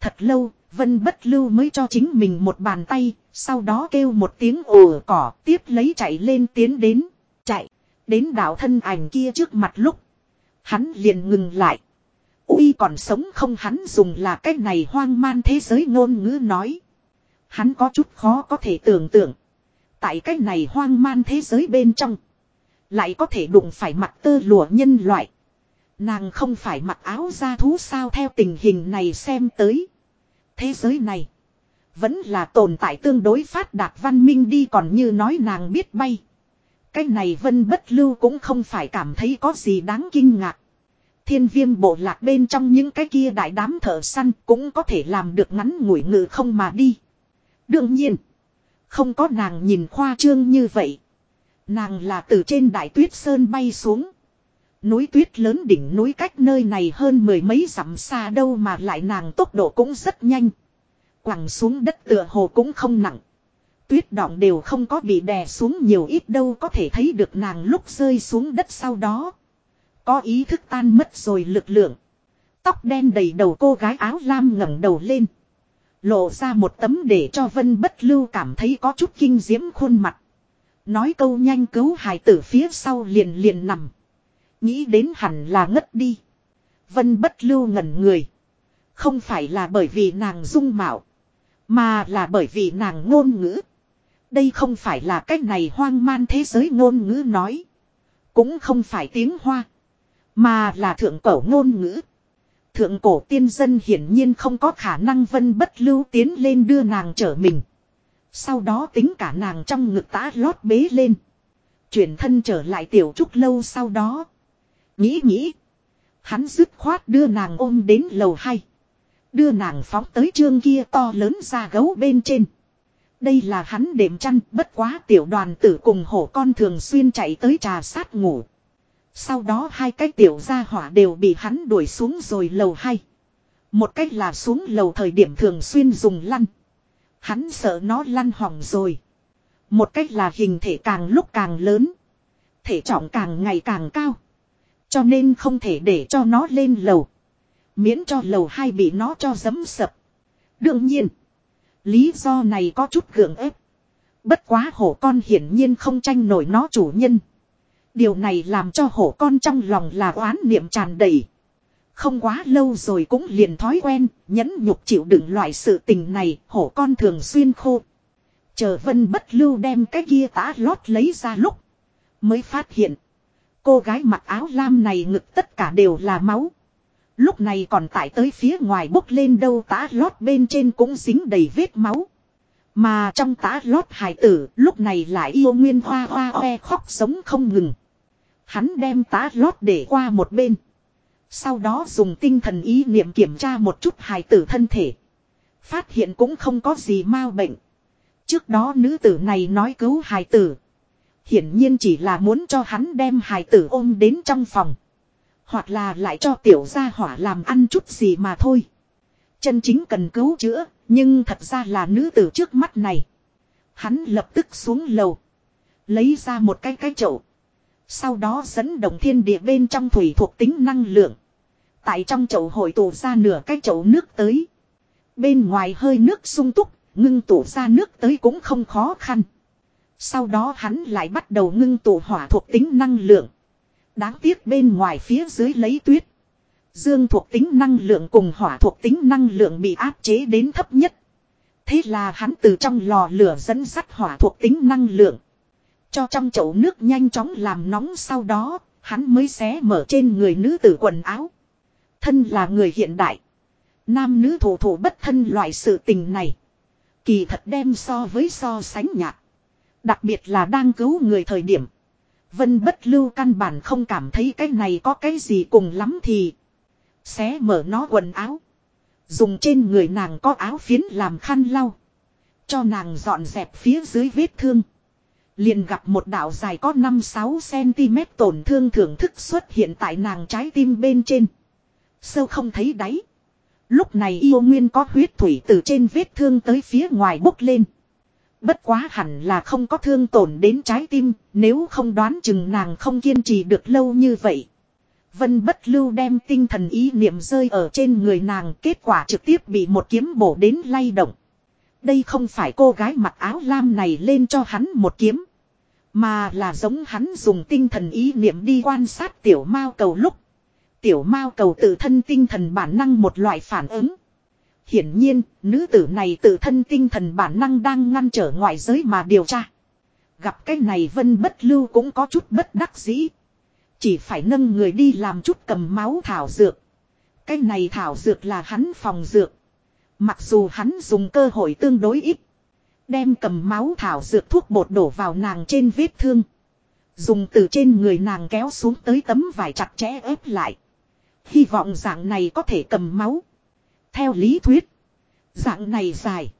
Thật lâu, Vân bất lưu mới cho chính mình một bàn tay, sau đó kêu một tiếng ồ cỏ tiếp lấy chạy lên tiến đến, chạy, đến đảo thân ảnh kia trước mặt lúc. Hắn liền ngừng lại. Uy còn sống không hắn dùng là cách này hoang man thế giới ngôn ngữ nói. Hắn có chút khó có thể tưởng tượng. Tại cách này hoang man thế giới bên trong. Lại có thể đụng phải mặt tơ lụa nhân loại. Nàng không phải mặc áo da thú sao theo tình hình này xem tới. Thế giới này. Vẫn là tồn tại tương đối phát đạt văn minh đi còn như nói nàng biết bay. Cái này vân bất lưu cũng không phải cảm thấy có gì đáng kinh ngạc. Thiên viêm bộ lạc bên trong những cái kia đại đám thợ săn cũng có thể làm được ngắn ngủi ngự không mà đi. Đương nhiên. Không có nàng nhìn khoa trương như vậy. Nàng là từ trên đại tuyết sơn bay xuống. Núi tuyết lớn đỉnh núi cách nơi này hơn mười mấy dặm xa đâu mà lại nàng tốc độ cũng rất nhanh. Quẳng xuống đất tựa hồ cũng không nặng. Tuyết đọng đều không có bị đè xuống nhiều ít đâu có thể thấy được nàng lúc rơi xuống đất sau đó. Có ý thức tan mất rồi lực lượng. Tóc đen đầy đầu cô gái áo lam ngẩng đầu lên. Lộ ra một tấm để cho Vân Bất Lưu cảm thấy có chút kinh diễm khuôn mặt. Nói câu nhanh cứu hài tử phía sau liền liền nằm. Nghĩ đến hẳn là ngất đi. Vân Bất Lưu ngẩn người. Không phải là bởi vì nàng dung mạo. Mà là bởi vì nàng ngôn ngữ. Đây không phải là cách này hoang man thế giới ngôn ngữ nói. Cũng không phải tiếng hoa. Mà là thượng cổ ngôn ngữ. Thượng cổ tiên dân hiển nhiên không có khả năng vân bất lưu tiến lên đưa nàng trở mình. Sau đó tính cả nàng trong ngực tá lót bế lên. Chuyển thân trở lại tiểu trúc lâu sau đó. Nghĩ nghĩ. Hắn dứt khoát đưa nàng ôm đến lầu hai. Đưa nàng phóng tới trương kia to lớn ra gấu bên trên. Đây là hắn đệm chăn, bất quá tiểu đoàn tử cùng hổ con thường xuyên chạy tới trà sát ngủ. Sau đó hai cái tiểu gia hỏa đều bị hắn đuổi xuống rồi lầu hai. Một cách là xuống lầu thời điểm thường xuyên dùng lăn. Hắn sợ nó lăn hỏng rồi. Một cách là hình thể càng lúc càng lớn. Thể trọng càng ngày càng cao. Cho nên không thể để cho nó lên lầu. Miễn cho lầu hai bị nó cho dấm sập. Đương nhiên. Lý do này có chút gượng ép. Bất quá hổ con hiển nhiên không tranh nổi nó chủ nhân. Điều này làm cho hổ con trong lòng là oán niệm tràn đầy. Không quá lâu rồi cũng liền thói quen, nhẫn nhục chịu đựng loại sự tình này, hổ con thường xuyên khô. Chờ vân bất lưu đem cái kia tã lót lấy ra lúc. Mới phát hiện. Cô gái mặc áo lam này ngực tất cả đều là máu. Lúc này còn tại tới phía ngoài bốc lên đâu tá lót bên trên cũng dính đầy vết máu. Mà trong tá lót hải tử, lúc này lại yêu nguyên hoa hoa khoe khóc sống không ngừng. Hắn đem tá lót để qua một bên. Sau đó dùng tinh thần ý niệm kiểm tra một chút hài tử thân thể. Phát hiện cũng không có gì mau bệnh. Trước đó nữ tử này nói cứu hài tử. Hiển nhiên chỉ là muốn cho hắn đem hài tử ôm đến trong phòng. Hoặc là lại cho tiểu gia hỏa làm ăn chút gì mà thôi. Chân chính cần cứu chữa, nhưng thật ra là nữ tử trước mắt này. Hắn lập tức xuống lầu. Lấy ra một cái cái chậu. Sau đó dẫn động thiên địa bên trong thủy thuộc tính năng lượng. Tại trong chậu hội tụ ra nửa cái chậu nước tới. Bên ngoài hơi nước sung túc, ngưng tụ ra nước tới cũng không khó khăn. Sau đó hắn lại bắt đầu ngưng tụ hỏa thuộc tính năng lượng. Đáng tiếc bên ngoài phía dưới lấy tuyết. Dương thuộc tính năng lượng cùng hỏa thuộc tính năng lượng bị áp chế đến thấp nhất. Thế là hắn từ trong lò lửa dẫn sắt hỏa thuộc tính năng lượng. Cho trong chậu nước nhanh chóng làm nóng sau đó, hắn mới xé mở trên người nữ tử quần áo. Thân là người hiện đại. Nam nữ thủ thủ bất thân loại sự tình này. Kỳ thật đem so với so sánh nhạt. Đặc biệt là đang cứu người thời điểm. Vân bất lưu căn bản không cảm thấy cái này có cái gì cùng lắm thì. Xé mở nó quần áo. Dùng trên người nàng có áo phiến làm khăn lau. Cho nàng dọn dẹp phía dưới vết thương. Liền gặp một đạo dài có 5-6cm tổn thương thưởng thức xuất hiện tại nàng trái tim bên trên. Sâu không thấy đáy. Lúc này yêu nguyên có huyết thủy từ trên vết thương tới phía ngoài bốc lên. Bất quá hẳn là không có thương tổn đến trái tim, nếu không đoán chừng nàng không kiên trì được lâu như vậy. Vân bất lưu đem tinh thần ý niệm rơi ở trên người nàng, kết quả trực tiếp bị một kiếm bổ đến lay động. Đây không phải cô gái mặc áo lam này lên cho hắn một kiếm. Mà là giống hắn dùng tinh thần ý niệm đi quan sát tiểu mao cầu lúc. Tiểu mao cầu tự thân tinh thần bản năng một loại phản ứng. Hiển nhiên, nữ tử này tự thân tinh thần bản năng đang ngăn trở ngoại giới mà điều tra. Gặp cái này vân bất lưu cũng có chút bất đắc dĩ. Chỉ phải nâng người đi làm chút cầm máu thảo dược. Cái này thảo dược là hắn phòng dược. Mặc dù hắn dùng cơ hội tương đối ít. Đem cầm máu thảo dược thuốc bột đổ vào nàng trên vết thương. Dùng từ trên người nàng kéo xuống tới tấm vải chặt chẽ ép lại. Hy vọng dạng này có thể cầm máu. Theo lý thuyết. Dạng này dài.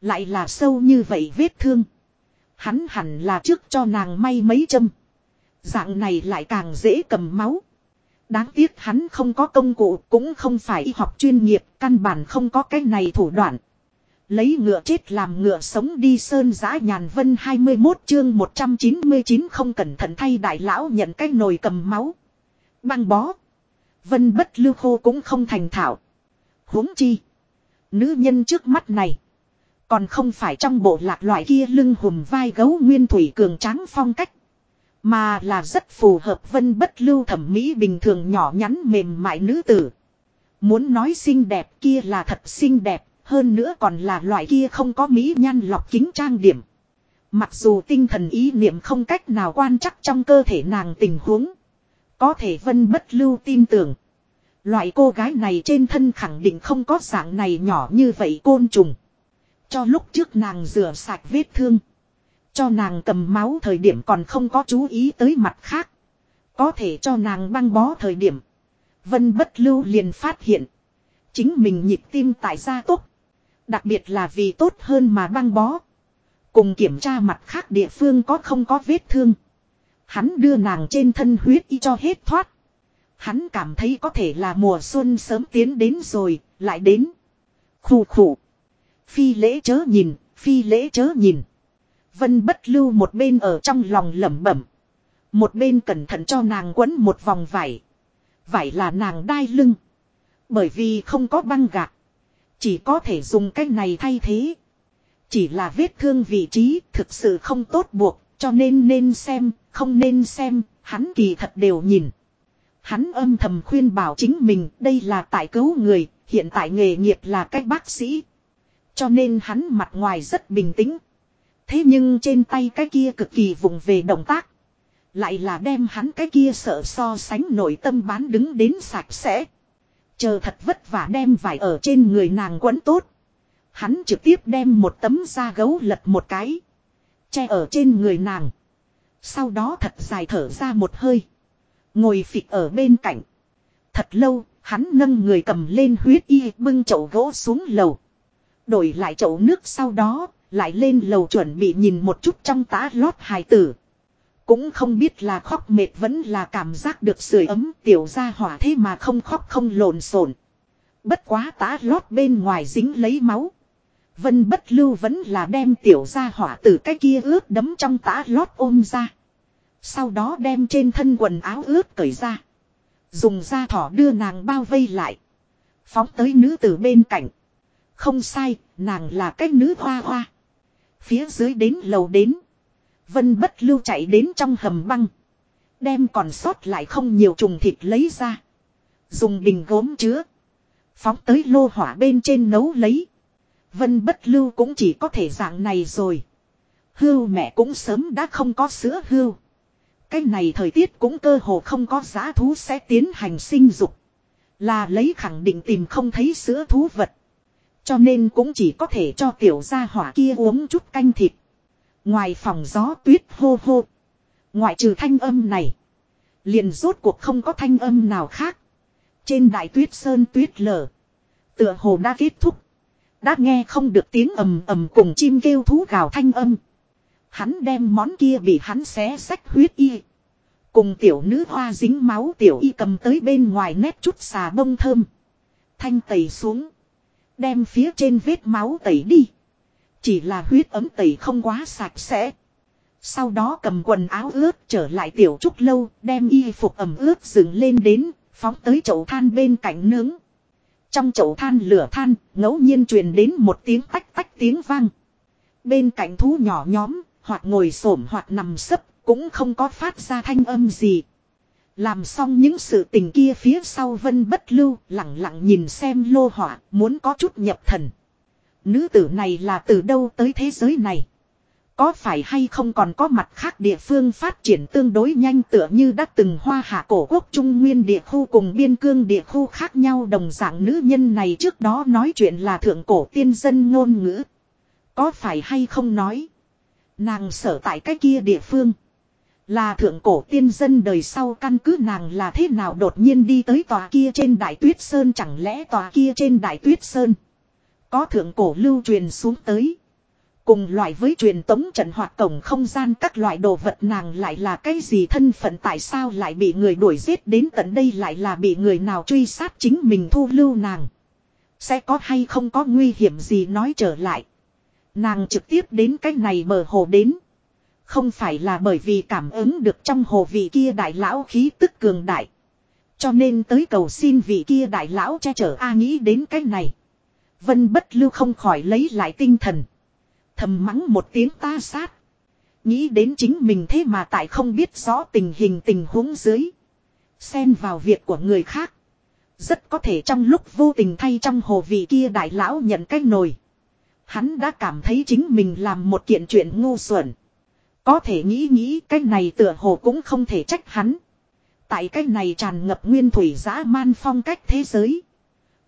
Lại là sâu như vậy vết thương. Hắn hẳn là trước cho nàng may mấy châm. Dạng này lại càng dễ cầm máu. Đáng tiếc hắn không có công cụ, cũng không phải y học chuyên nghiệp, căn bản không có cái này thủ đoạn. Lấy ngựa chết làm ngựa sống đi sơn giã nhàn vân 21 chương 199 không cẩn thận thay đại lão nhận cái nồi cầm máu. Băng bó. Vân bất lưu khô cũng không thành thạo huống chi. Nữ nhân trước mắt này. Còn không phải trong bộ lạc loại kia lưng hùm vai gấu nguyên thủy cường tráng phong cách. Mà là rất phù hợp vân bất lưu thẩm mỹ bình thường nhỏ nhắn mềm mại nữ tử. Muốn nói xinh đẹp kia là thật xinh đẹp, hơn nữa còn là loại kia không có mỹ nhan lọc kính trang điểm. Mặc dù tinh thần ý niệm không cách nào quan chắc trong cơ thể nàng tình huống. Có thể vân bất lưu tin tưởng. Loại cô gái này trên thân khẳng định không có dạng này nhỏ như vậy côn trùng. Cho lúc trước nàng rửa sạch vết thương. Cho nàng cầm máu thời điểm còn không có chú ý tới mặt khác. Có thể cho nàng băng bó thời điểm. Vân bất lưu liền phát hiện. Chính mình nhịp tim tại gia tốc. Đặc biệt là vì tốt hơn mà băng bó. Cùng kiểm tra mặt khác địa phương có không có vết thương. Hắn đưa nàng trên thân huyết y cho hết thoát. Hắn cảm thấy có thể là mùa xuân sớm tiến đến rồi, lại đến. Khủ khủ. Phi lễ chớ nhìn, phi lễ chớ nhìn. Vân bất lưu một bên ở trong lòng lẩm bẩm. Một bên cẩn thận cho nàng quấn một vòng vải. Vải là nàng đai lưng. Bởi vì không có băng gạc. Chỉ có thể dùng cách này thay thế. Chỉ là vết thương vị trí thực sự không tốt buộc. Cho nên nên xem, không nên xem, hắn kỳ thật đều nhìn. Hắn âm thầm khuyên bảo chính mình đây là tại cứu người, hiện tại nghề nghiệp là cách bác sĩ. Cho nên hắn mặt ngoài rất bình tĩnh. Thế nhưng trên tay cái kia cực kỳ vùng về động tác. Lại là đem hắn cái kia sợ so sánh nội tâm bán đứng đến sạch sẽ. Chờ thật vất vả đem vải ở trên người nàng quấn tốt. Hắn trực tiếp đem một tấm da gấu lật một cái. Che ở trên người nàng. Sau đó thật dài thở ra một hơi. Ngồi phịch ở bên cạnh. Thật lâu, hắn nâng người cầm lên huyết y bưng chậu gỗ xuống lầu. Đổi lại chậu nước sau đó, lại lên lầu chuẩn bị nhìn một chút trong tá lót hài tử. Cũng không biết là khóc mệt vẫn là cảm giác được sưởi ấm tiểu ra hỏa thế mà không khóc không lộn xộn. Bất quá tá lót bên ngoài dính lấy máu. Vân bất lưu vẫn là đem tiểu ra hỏa từ cái kia ướt đấm trong tá lót ôm ra. Sau đó đem trên thân quần áo ướt cởi ra. Dùng da thỏ đưa nàng bao vây lại. Phóng tới nữ tử bên cạnh. Không sai, nàng là cái nữ hoa hoa. Phía dưới đến lầu đến. Vân bất lưu chạy đến trong hầm băng. Đem còn sót lại không nhiều trùng thịt lấy ra. Dùng bình gốm chứa. Phóng tới lô hỏa bên trên nấu lấy. Vân bất lưu cũng chỉ có thể dạng này rồi. Hưu mẹ cũng sớm đã không có sữa hưu. Cái này thời tiết cũng cơ hồ không có giá thú sẽ tiến hành sinh dục. Là lấy khẳng định tìm không thấy sữa thú vật. Cho nên cũng chỉ có thể cho tiểu gia hỏa kia uống chút canh thịt. Ngoài phòng gió tuyết hô hô. Ngoại trừ thanh âm này. Liền rốt cuộc không có thanh âm nào khác. Trên đại tuyết sơn tuyết lở. Tựa hồ đã kết thúc. Đã nghe không được tiếng ầm ầm cùng chim kêu thú gào thanh âm. Hắn đem món kia bị hắn xé sách huyết y. Cùng tiểu nữ hoa dính máu tiểu y cầm tới bên ngoài nét chút xà bông thơm. thanh tẩy xuống. Đem phía trên vết máu tẩy đi. Chỉ là huyết ấm tẩy không quá sạch sẽ. Sau đó cầm quần áo ướt trở lại tiểu trúc lâu, đem y phục ẩm ướt dựng lên đến, phóng tới chậu than bên cạnh nướng. Trong chậu than lửa than, ngẫu nhiên truyền đến một tiếng tách tách tiếng vang. Bên cạnh thú nhỏ nhóm, hoặc ngồi xổm hoặc nằm sấp, cũng không có phát ra thanh âm gì. Làm xong những sự tình kia phía sau vân bất lưu, lặng lặng nhìn xem lô hỏa, muốn có chút nhập thần. Nữ tử này là từ đâu tới thế giới này? Có phải hay không còn có mặt khác địa phương phát triển tương đối nhanh tựa như đã từng hoa hạ cổ quốc trung nguyên địa khu cùng biên cương địa khu khác nhau đồng dạng nữ nhân này trước đó nói chuyện là thượng cổ tiên dân ngôn ngữ. Có phải hay không nói? Nàng sở tại cái kia địa phương. Là thượng cổ tiên dân đời sau căn cứ nàng là thế nào đột nhiên đi tới tòa kia trên đại tuyết sơn chẳng lẽ tòa kia trên đại tuyết sơn. Có thượng cổ lưu truyền xuống tới. Cùng loại với truyền tống trận hoặc cổng không gian các loại đồ vật nàng lại là cái gì thân phận tại sao lại bị người đuổi giết đến tận đây lại là bị người nào truy sát chính mình thu lưu nàng. Sẽ có hay không có nguy hiểm gì nói trở lại. Nàng trực tiếp đến cái này bờ hồ đến. Không phải là bởi vì cảm ứng được trong hồ vị kia đại lão khí tức cường đại. Cho nên tới cầu xin vị kia đại lão che chở A nghĩ đến cái này. Vân bất lưu không khỏi lấy lại tinh thần. Thầm mắng một tiếng ta sát. Nghĩ đến chính mình thế mà tại không biết rõ tình hình tình huống dưới. Xen vào việc của người khác. Rất có thể trong lúc vô tình thay trong hồ vị kia đại lão nhận cái nồi. Hắn đã cảm thấy chính mình làm một kiện chuyện ngu xuẩn. Có thể nghĩ nghĩ, cái này tựa hồ cũng không thể trách hắn. Tại cái này tràn ngập nguyên thủy dã man phong cách thế giới.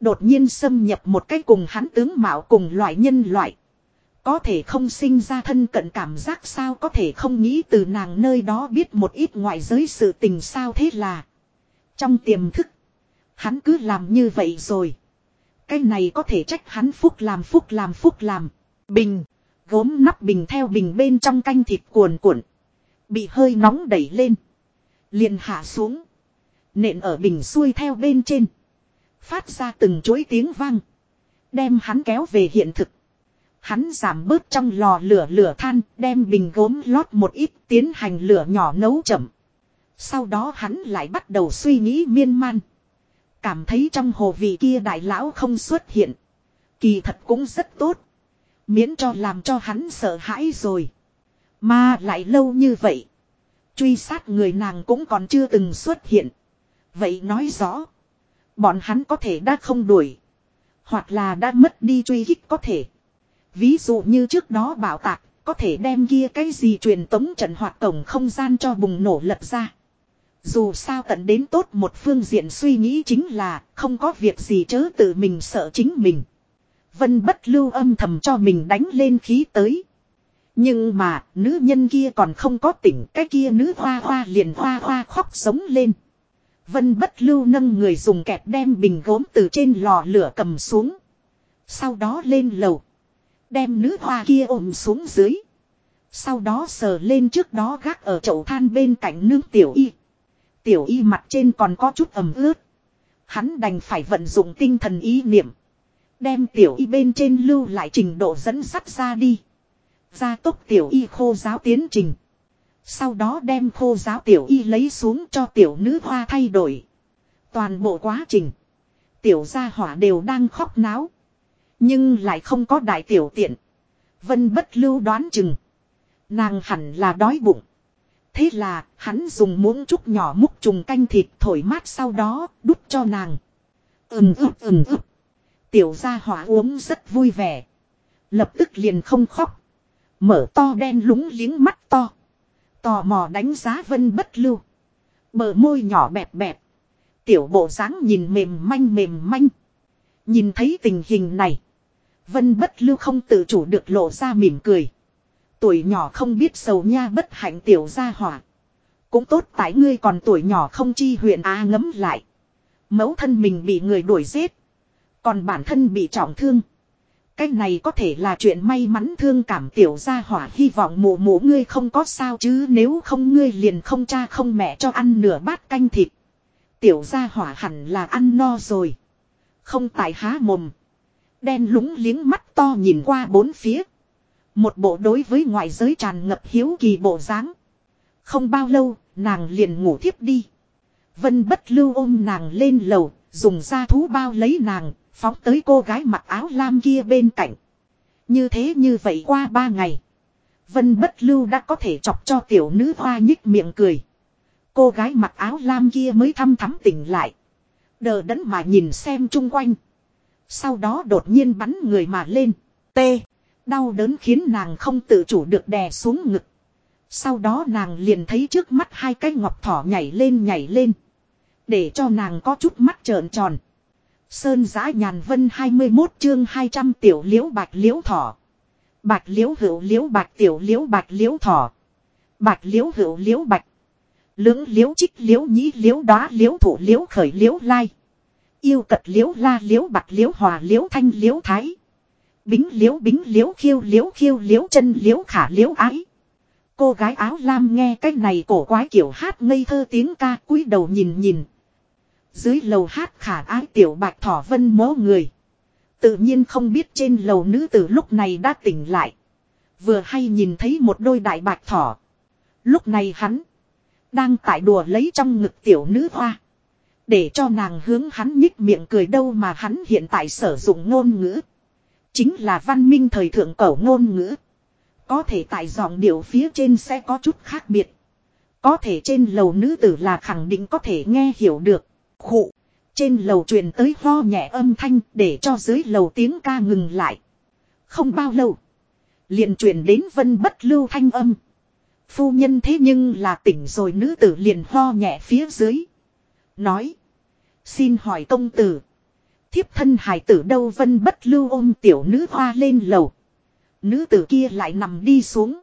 Đột nhiên xâm nhập một cái cùng hắn tướng mạo cùng loại nhân loại. Có thể không sinh ra thân cận cảm giác sao có thể không nghĩ từ nàng nơi đó biết một ít ngoại giới sự tình sao thế là. Trong tiềm thức. Hắn cứ làm như vậy rồi. Cái này có thể trách hắn phúc làm phúc làm phúc làm. Bình. Gốm nắp bình theo bình bên trong canh thịt cuồn cuộn. Bị hơi nóng đẩy lên. Liền hạ xuống. Nện ở bình xuôi theo bên trên. Phát ra từng chuỗi tiếng vang. Đem hắn kéo về hiện thực. Hắn giảm bớt trong lò lửa lửa than, đem bình gốm lót một ít tiến hành lửa nhỏ nấu chậm. Sau đó hắn lại bắt đầu suy nghĩ miên man. Cảm thấy trong hồ vị kia đại lão không xuất hiện. Kỳ thật cũng rất tốt. Miễn cho làm cho hắn sợ hãi rồi. Mà lại lâu như vậy. Truy sát người nàng cũng còn chưa từng xuất hiện. Vậy nói rõ. Bọn hắn có thể đã không đuổi. Hoặc là đã mất đi truy hích có thể. Ví dụ như trước đó bảo tạc, có thể đem kia cái gì truyền tống trận hoặc tổng không gian cho bùng nổ lật ra. Dù sao tận đến tốt một phương diện suy nghĩ chính là không có việc gì chớ tự mình sợ chính mình. Vân bất lưu âm thầm cho mình đánh lên khí tới. Nhưng mà, nữ nhân kia còn không có tỉnh, cái kia nữ hoa hoa liền hoa hoa khóc sống lên. Vân bất lưu nâng người dùng kẹp đem bình gốm từ trên lò lửa cầm xuống. Sau đó lên lầu. Đem nữ hoa kia ôm xuống dưới. Sau đó sờ lên trước đó gác ở chậu than bên cạnh nương tiểu y. Tiểu y mặt trên còn có chút ẩm ướt. Hắn đành phải vận dụng tinh thần ý niệm. Đem tiểu y bên trên lưu lại trình độ dẫn sắt ra đi. Gia tốc tiểu y khô giáo tiến trình. Sau đó đem khô giáo tiểu y lấy xuống cho tiểu nữ hoa thay đổi. Toàn bộ quá trình. Tiểu gia hỏa đều đang khóc náo. Nhưng lại không có đại tiểu tiện. Vân bất lưu đoán chừng. Nàng hẳn là đói bụng. Thế là, hắn dùng muỗng trúc nhỏ múc trùng canh thịt thổi mát sau đó, đút cho nàng. Ừm ướp ừm ướp Tiểu gia hỏa uống rất vui vẻ. Lập tức liền không khóc. Mở to đen lúng liếng mắt to. Tò mò đánh giá vân bất lưu. Bờ môi nhỏ bẹp bẹp. Tiểu bộ dáng nhìn mềm manh mềm manh. Nhìn thấy tình hình này. Vân bất lưu không tự chủ được lộ ra mỉm cười. Tuổi nhỏ không biết sầu nha bất hạnh tiểu gia hỏa. Cũng tốt tại ngươi còn tuổi nhỏ không chi huyện á ngấm lại. Mẫu thân mình bị người đuổi giết. Còn bản thân bị trọng thương. Cái này có thể là chuyện may mắn thương cảm tiểu gia hỏa, hy vọng mụ mụ ngươi không có sao chứ, nếu không ngươi liền không cha không mẹ cho ăn nửa bát canh thịt. Tiểu gia hỏa hẳn là ăn no rồi. Không tại há mồm. Đen lúng liếng mắt to nhìn qua bốn phía. Một bộ đối với ngoại giới tràn ngập hiếu kỳ bộ dáng. Không bao lâu, nàng liền ngủ thiếp đi. Vân bất lưu ôm nàng lên lầu, dùng da thú bao lấy nàng, phóng tới cô gái mặc áo lam kia bên cạnh. Như thế như vậy qua ba ngày. Vân bất lưu đã có thể chọc cho tiểu nữ hoa nhích miệng cười. Cô gái mặc áo lam kia mới thăm thắm tỉnh lại. Đờ đẫn mà nhìn xem chung quanh. Sau đó đột nhiên bắn người mà lên. T. Đau đớn khiến nàng không tự chủ được đè xuống ngực. Sau đó nàng liền thấy trước mắt hai cái ngọc thỏ nhảy lên nhảy lên. Để cho nàng có chút mắt trợn tròn. Sơn giã nhàn vân 21 chương 200 tiểu liễu bạch liễu thỏ. Bạch liễu hữu liễu bạch tiểu liễu bạch liễu thỏ. Bạch liễu hữu liễu bạch. Lưỡng liễu trích liễu nhĩ liễu đóa liễu thủ liễu khởi liễu lai. Yêu cật liễu la liễu bạch liễu hòa liễu thanh liễu thái. Bính liễu bính liễu, khiêu liễu khiêu liễu, chân liễu, khả liễu, ái. Cô gái áo lam nghe cái này cổ quái kiểu hát ngây thơ tiếng ca, cúi đầu nhìn nhìn. Dưới lầu hát khả ái tiểu bạch thỏ vân mố người. Tự nhiên không biết trên lầu nữ tử lúc này đã tỉnh lại. Vừa hay nhìn thấy một đôi đại bạch thỏ. Lúc này hắn. Đang tại đùa lấy trong ngực tiểu nữ hoa. Để cho nàng hướng hắn nhích miệng cười đâu mà hắn hiện tại sử dụng ngôn ngữ. Chính là văn minh thời thượng cổ ngôn ngữ. Có thể tại giọng điệu phía trên sẽ có chút khác biệt. Có thể trên lầu nữ tử là khẳng định có thể nghe hiểu được. Khụ. Trên lầu truyền tới ho nhẹ âm thanh để cho dưới lầu tiếng ca ngừng lại. Không bao lâu. liền truyền đến vân bất lưu thanh âm. Phu nhân thế nhưng là tỉnh rồi nữ tử liền ho nhẹ phía dưới. Nói. Xin hỏi công tử. Thiếp thân hài tử đâu vân bất lưu ôm tiểu nữ hoa lên lầu. Nữ tử kia lại nằm đi xuống.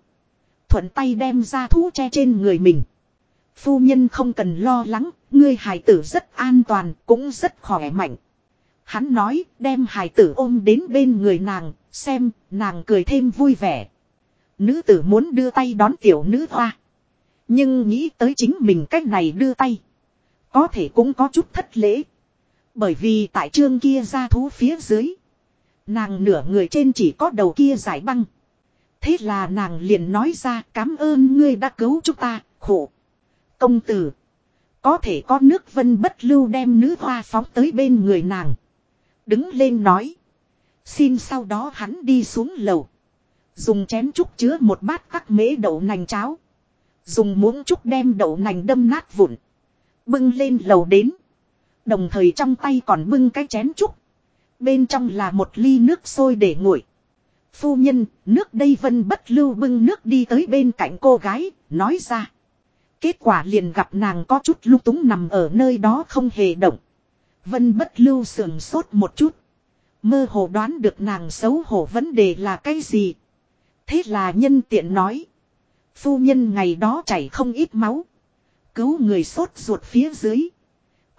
Thuận tay đem ra thú che trên người mình. Phu nhân không cần lo lắng, ngươi hài tử rất an toàn, cũng rất khỏe mạnh. Hắn nói, đem hài tử ôm đến bên người nàng, xem, nàng cười thêm vui vẻ. Nữ tử muốn đưa tay đón tiểu nữ hoa. Nhưng nghĩ tới chính mình cách này đưa tay. Có thể cũng có chút thất lễ. Bởi vì tại trương kia ra thú phía dưới. Nàng nửa người trên chỉ có đầu kia giải băng. Thế là nàng liền nói ra cảm ơn ngươi đã cứu chúng ta, khổ. Công tử. Có thể có nước vân bất lưu đem nữ hoa phóng tới bên người nàng. Đứng lên nói. Xin sau đó hắn đi xuống lầu. Dùng chén trúc chứa một bát các mễ đậu nành cháo. Dùng muỗng trúc đem đậu nành đâm nát vụn. Bưng lên lầu đến. Đồng thời trong tay còn bưng cái chén trúc. Bên trong là một ly nước sôi để nguội. Phu nhân, nước đây vân bất lưu bưng nước đi tới bên cạnh cô gái, nói ra. Kết quả liền gặp nàng có chút lung túng nằm ở nơi đó không hề động. Vân bất lưu sườn sốt một chút. Mơ hồ đoán được nàng xấu hổ vấn đề là cái gì. Thế là nhân tiện nói. Phu nhân ngày đó chảy không ít máu. Cứu người sốt ruột phía dưới.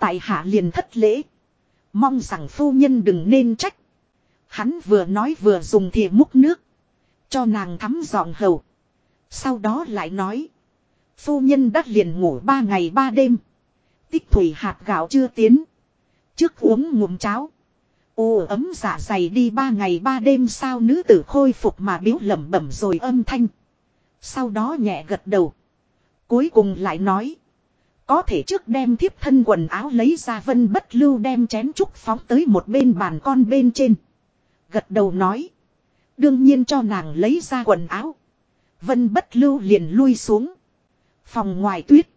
Tại hạ liền thất lễ. Mong rằng phu nhân đừng nên trách. Hắn vừa nói vừa dùng thìa múc nước. Cho nàng thắm dọn hầu. Sau đó lại nói. Phu nhân đã liền ngủ ba ngày ba đêm. Tích thủy hạt gạo chưa tiến. Trước uống ngụm cháo. Ô ấm dạ dày đi ba ngày ba đêm sao nữ tử khôi phục mà biếu lẩm bẩm rồi âm thanh. Sau đó nhẹ gật đầu. Cuối cùng lại nói. Có thể trước đem thiếp thân quần áo lấy ra vân bất lưu đem chén trúc phóng tới một bên bàn con bên trên. Gật đầu nói. Đương nhiên cho nàng lấy ra quần áo. Vân bất lưu liền lui xuống. Phòng ngoài tuyết.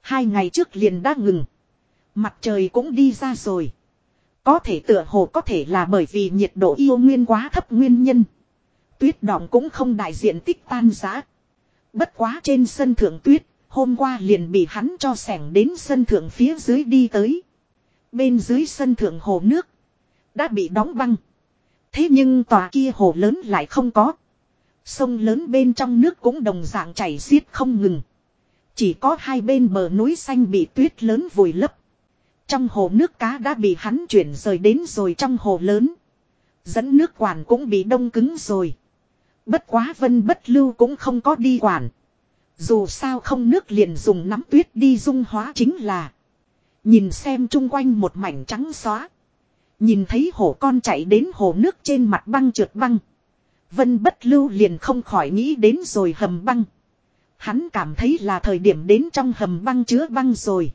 Hai ngày trước liền đã ngừng. Mặt trời cũng đi ra rồi. Có thể tựa hồ có thể là bởi vì nhiệt độ yêu nguyên quá thấp nguyên nhân. Tuyết đỏng cũng không đại diện tích tan giã. Bất quá trên sân thượng tuyết, hôm qua liền bị hắn cho sẻng đến sân thượng phía dưới đi tới. Bên dưới sân thượng hồ nước, đã bị đóng băng. Thế nhưng tòa kia hồ lớn lại không có. Sông lớn bên trong nước cũng đồng dạng chảy xiết không ngừng. Chỉ có hai bên bờ núi xanh bị tuyết lớn vùi lấp. Trong hồ nước cá đã bị hắn chuyển rời đến rồi trong hồ lớn. Dẫn nước quản cũng bị đông cứng rồi. Bất quá vân bất lưu cũng không có đi quản. Dù sao không nước liền dùng nắm tuyết đi dung hóa chính là. Nhìn xem chung quanh một mảnh trắng xóa. Nhìn thấy hổ con chạy đến hồ nước trên mặt băng trượt băng. Vân bất lưu liền không khỏi nghĩ đến rồi hầm băng. Hắn cảm thấy là thời điểm đến trong hầm băng chứa băng rồi.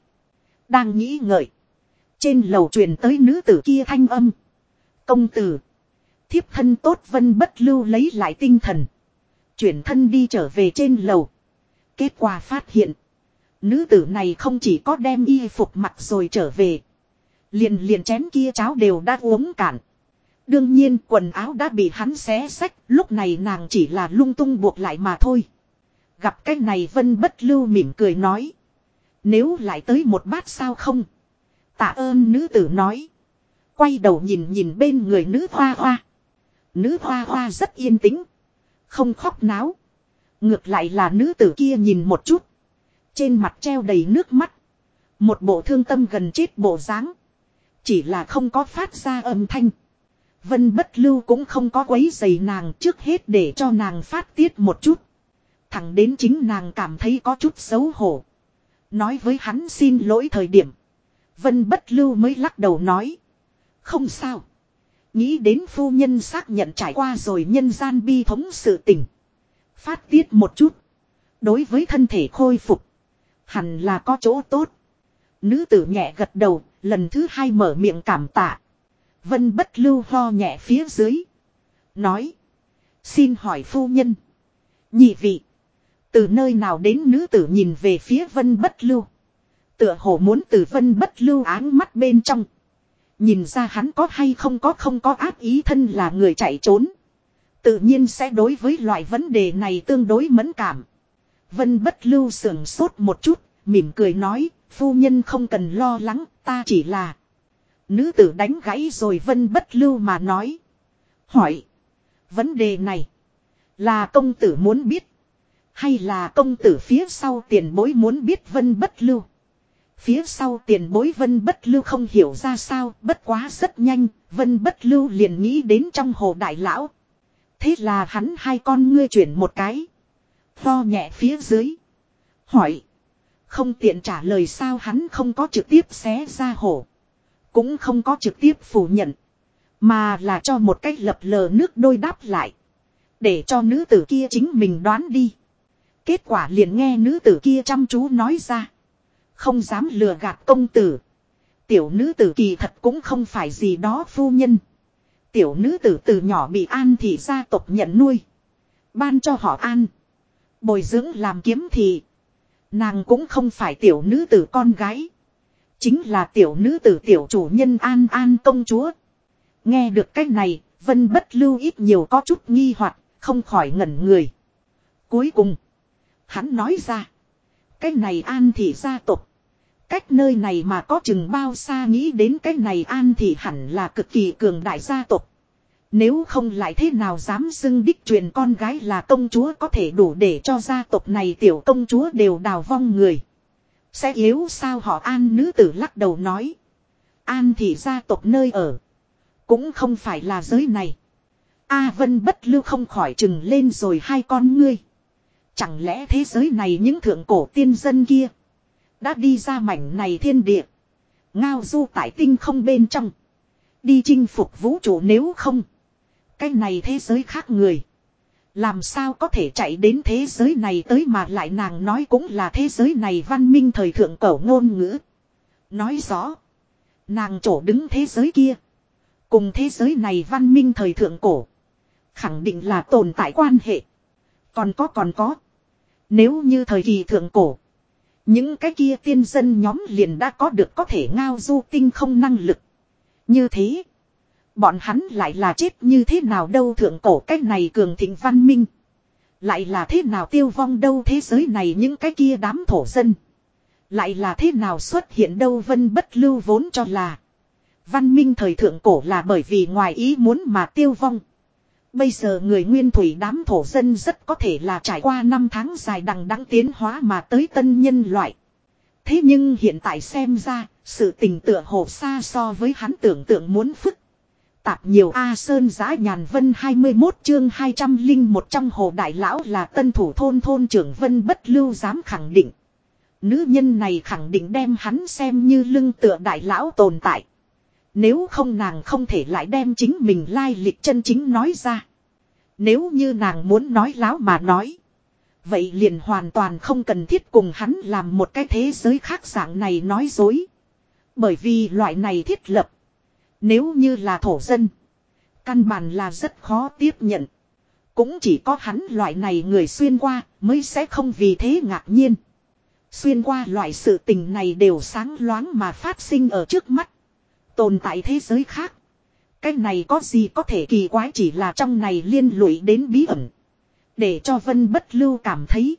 Đang nghĩ ngợi. Trên lầu truyền tới nữ tử kia thanh âm. Công tử. Thiếp thân tốt vân bất lưu lấy lại tinh thần. Chuyển thân đi trở về trên lầu. Kết quả phát hiện. Nữ tử này không chỉ có đem y phục mặc rồi trở về. Liền liền chén kia cháo đều đã uống cạn. Đương nhiên quần áo đã bị hắn xé sách, lúc này nàng chỉ là lung tung buộc lại mà thôi. Gặp cái này vân bất lưu mỉm cười nói. Nếu lại tới một bát sao không? Tạ ơn nữ tử nói. Quay đầu nhìn nhìn bên người nữ hoa hoa. Nữ hoa hoa rất yên tĩnh. Không khóc náo. Ngược lại là nữ tử kia nhìn một chút. Trên mặt treo đầy nước mắt. Một bộ thương tâm gần chết bộ dáng Chỉ là không có phát ra âm thanh. Vân bất lưu cũng không có quấy giày nàng trước hết để cho nàng phát tiết một chút. Thẳng đến chính nàng cảm thấy có chút xấu hổ. Nói với hắn xin lỗi thời điểm. Vân bất lưu mới lắc đầu nói. Không sao. Nghĩ đến phu nhân xác nhận trải qua rồi nhân gian bi thống sự tình. Phát tiết một chút. Đối với thân thể khôi phục. Hẳn là có chỗ tốt. Nữ tử nhẹ gật đầu, lần thứ hai mở miệng cảm tạ. Vân bất lưu ho nhẹ phía dưới. Nói. Xin hỏi phu nhân. Nhị vị. Từ nơi nào đến nữ tử nhìn về phía vân bất lưu. Tựa hồ muốn từ vân bất lưu áng mắt bên trong. Nhìn ra hắn có hay không có không có ác ý thân là người chạy trốn. Tự nhiên sẽ đối với loại vấn đề này tương đối mẫn cảm. Vân bất lưu sưởng sốt một chút, mỉm cười nói, phu nhân không cần lo lắng, ta chỉ là... Nữ tử đánh gãy rồi vân bất lưu mà nói. Hỏi. Vấn đề này. Là công tử muốn biết. Hay là công tử phía sau tiền bối muốn biết vân bất lưu. Phía sau tiền bối vân bất lưu không hiểu ra sao. Bất quá rất nhanh. Vân bất lưu liền nghĩ đến trong hồ đại lão. Thế là hắn hai con ngươi chuyển một cái. Tho nhẹ phía dưới. Hỏi. Không tiện trả lời sao hắn không có trực tiếp xé ra hổ. Cũng không có trực tiếp phủ nhận. Mà là cho một cách lập lờ nước đôi đáp lại. Để cho nữ tử kia chính mình đoán đi. Kết quả liền nghe nữ tử kia chăm chú nói ra. Không dám lừa gạt công tử. Tiểu nữ tử kỳ thật cũng không phải gì đó phu nhân. Tiểu nữ tử từ nhỏ bị an thị gia tộc nhận nuôi. Ban cho họ an. Bồi dưỡng làm kiếm thị. Nàng cũng không phải tiểu nữ tử con gái. Chính là tiểu nữ tử tiểu chủ nhân An An công chúa. Nghe được cách này, Vân bất lưu ít nhiều có chút nghi hoặc không khỏi ngẩn người. Cuối cùng, hắn nói ra. Cái này An thị gia tộc. Cách nơi này mà có chừng bao xa nghĩ đến cái này An thì hẳn là cực kỳ cường đại gia tộc. Nếu không lại thế nào dám xưng đích truyền con gái là công chúa có thể đủ để cho gia tộc này tiểu công chúa đều đào vong người. Sẽ yếu sao họ an nữ tử lắc đầu nói. An thì gia tộc nơi ở. Cũng không phải là giới này. A vân bất lưu không khỏi chừng lên rồi hai con ngươi. Chẳng lẽ thế giới này những thượng cổ tiên dân kia. Đã đi ra mảnh này thiên địa. Ngao du tại tinh không bên trong. Đi chinh phục vũ trụ nếu không. Cái này thế giới khác người. Làm sao có thể chạy đến thế giới này tới mà lại nàng nói cũng là thế giới này văn minh thời thượng cổ ngôn ngữ. Nói rõ. Nàng chỗ đứng thế giới kia. Cùng thế giới này văn minh thời thượng cổ. Khẳng định là tồn tại quan hệ. Còn có còn có. Nếu như thời kỳ thượng cổ. Những cái kia tiên dân nhóm liền đã có được có thể ngao du tinh không năng lực. Như thế. Bọn hắn lại là chết như thế nào đâu thượng cổ cách này cường thịnh văn minh. Lại là thế nào tiêu vong đâu thế giới này những cái kia đám thổ dân. Lại là thế nào xuất hiện đâu vân bất lưu vốn cho là. Văn minh thời thượng cổ là bởi vì ngoài ý muốn mà tiêu vong. Bây giờ người nguyên thủy đám thổ dân rất có thể là trải qua năm tháng dài đằng đẵng tiến hóa mà tới tân nhân loại. Thế nhưng hiện tại xem ra, sự tình tựa hồ xa so với hắn tưởng tượng muốn phức tạp nhiều A Sơn giã nhàn vân 21 chương 200 linh một trong hồ đại lão là tân thủ thôn thôn trưởng vân bất lưu dám khẳng định. Nữ nhân này khẳng định đem hắn xem như lưng tựa đại lão tồn tại. Nếu không nàng không thể lại đem chính mình lai lịch chân chính nói ra. Nếu như nàng muốn nói láo mà nói. Vậy liền hoàn toàn không cần thiết cùng hắn làm một cái thế giới khác dạng này nói dối. Bởi vì loại này thiết lập. Nếu như là thổ dân. Căn bản là rất khó tiếp nhận. Cũng chỉ có hắn loại này người xuyên qua mới sẽ không vì thế ngạc nhiên. Xuyên qua loại sự tình này đều sáng loáng mà phát sinh ở trước mắt. Tồn tại thế giới khác. Cái này có gì có thể kỳ quái chỉ là trong này liên lụy đến bí ẩn. Để cho Vân Bất Lưu cảm thấy.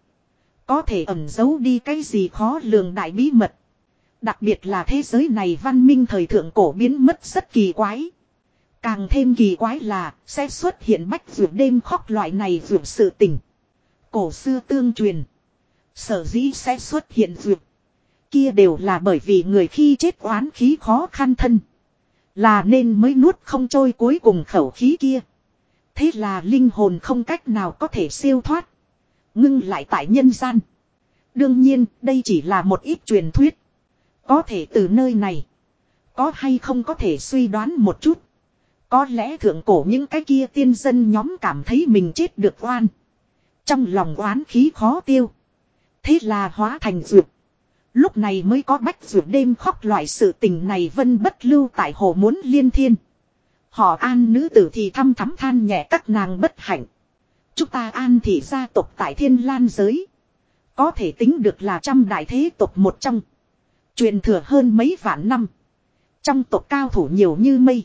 Có thể ẩn giấu đi cái gì khó lường đại bí mật. Đặc biệt là thế giới này văn minh thời thượng cổ biến mất rất kỳ quái. Càng thêm kỳ quái là, sẽ xuất hiện bách vượt đêm khóc loại này vượt sự tình. Cổ xưa tương truyền. Sở dĩ sẽ xuất hiện vượt. Kia đều là bởi vì người khi chết oán khí khó khăn thân. Là nên mới nuốt không trôi cuối cùng khẩu khí kia. Thế là linh hồn không cách nào có thể siêu thoát. Ngưng lại tại nhân gian. Đương nhiên, đây chỉ là một ít truyền thuyết. Có thể từ nơi này. Có hay không có thể suy đoán một chút. Có lẽ thượng cổ những cái kia tiên dân nhóm cảm thấy mình chết được oan. Trong lòng oán khí khó tiêu. Thế là hóa thành dược. Lúc này mới có bách ruột đêm khóc loại sự tình này vân bất lưu tại hồ muốn liên thiên. Họ an nữ tử thì thăm thắm than nhẹ các nàng bất hạnh. Chúng ta an thị gia tộc tại thiên lan giới. Có thể tính được là trăm đại thế tộc một trong. Truyền thừa hơn mấy vạn năm. Trong tộc cao thủ nhiều như mây.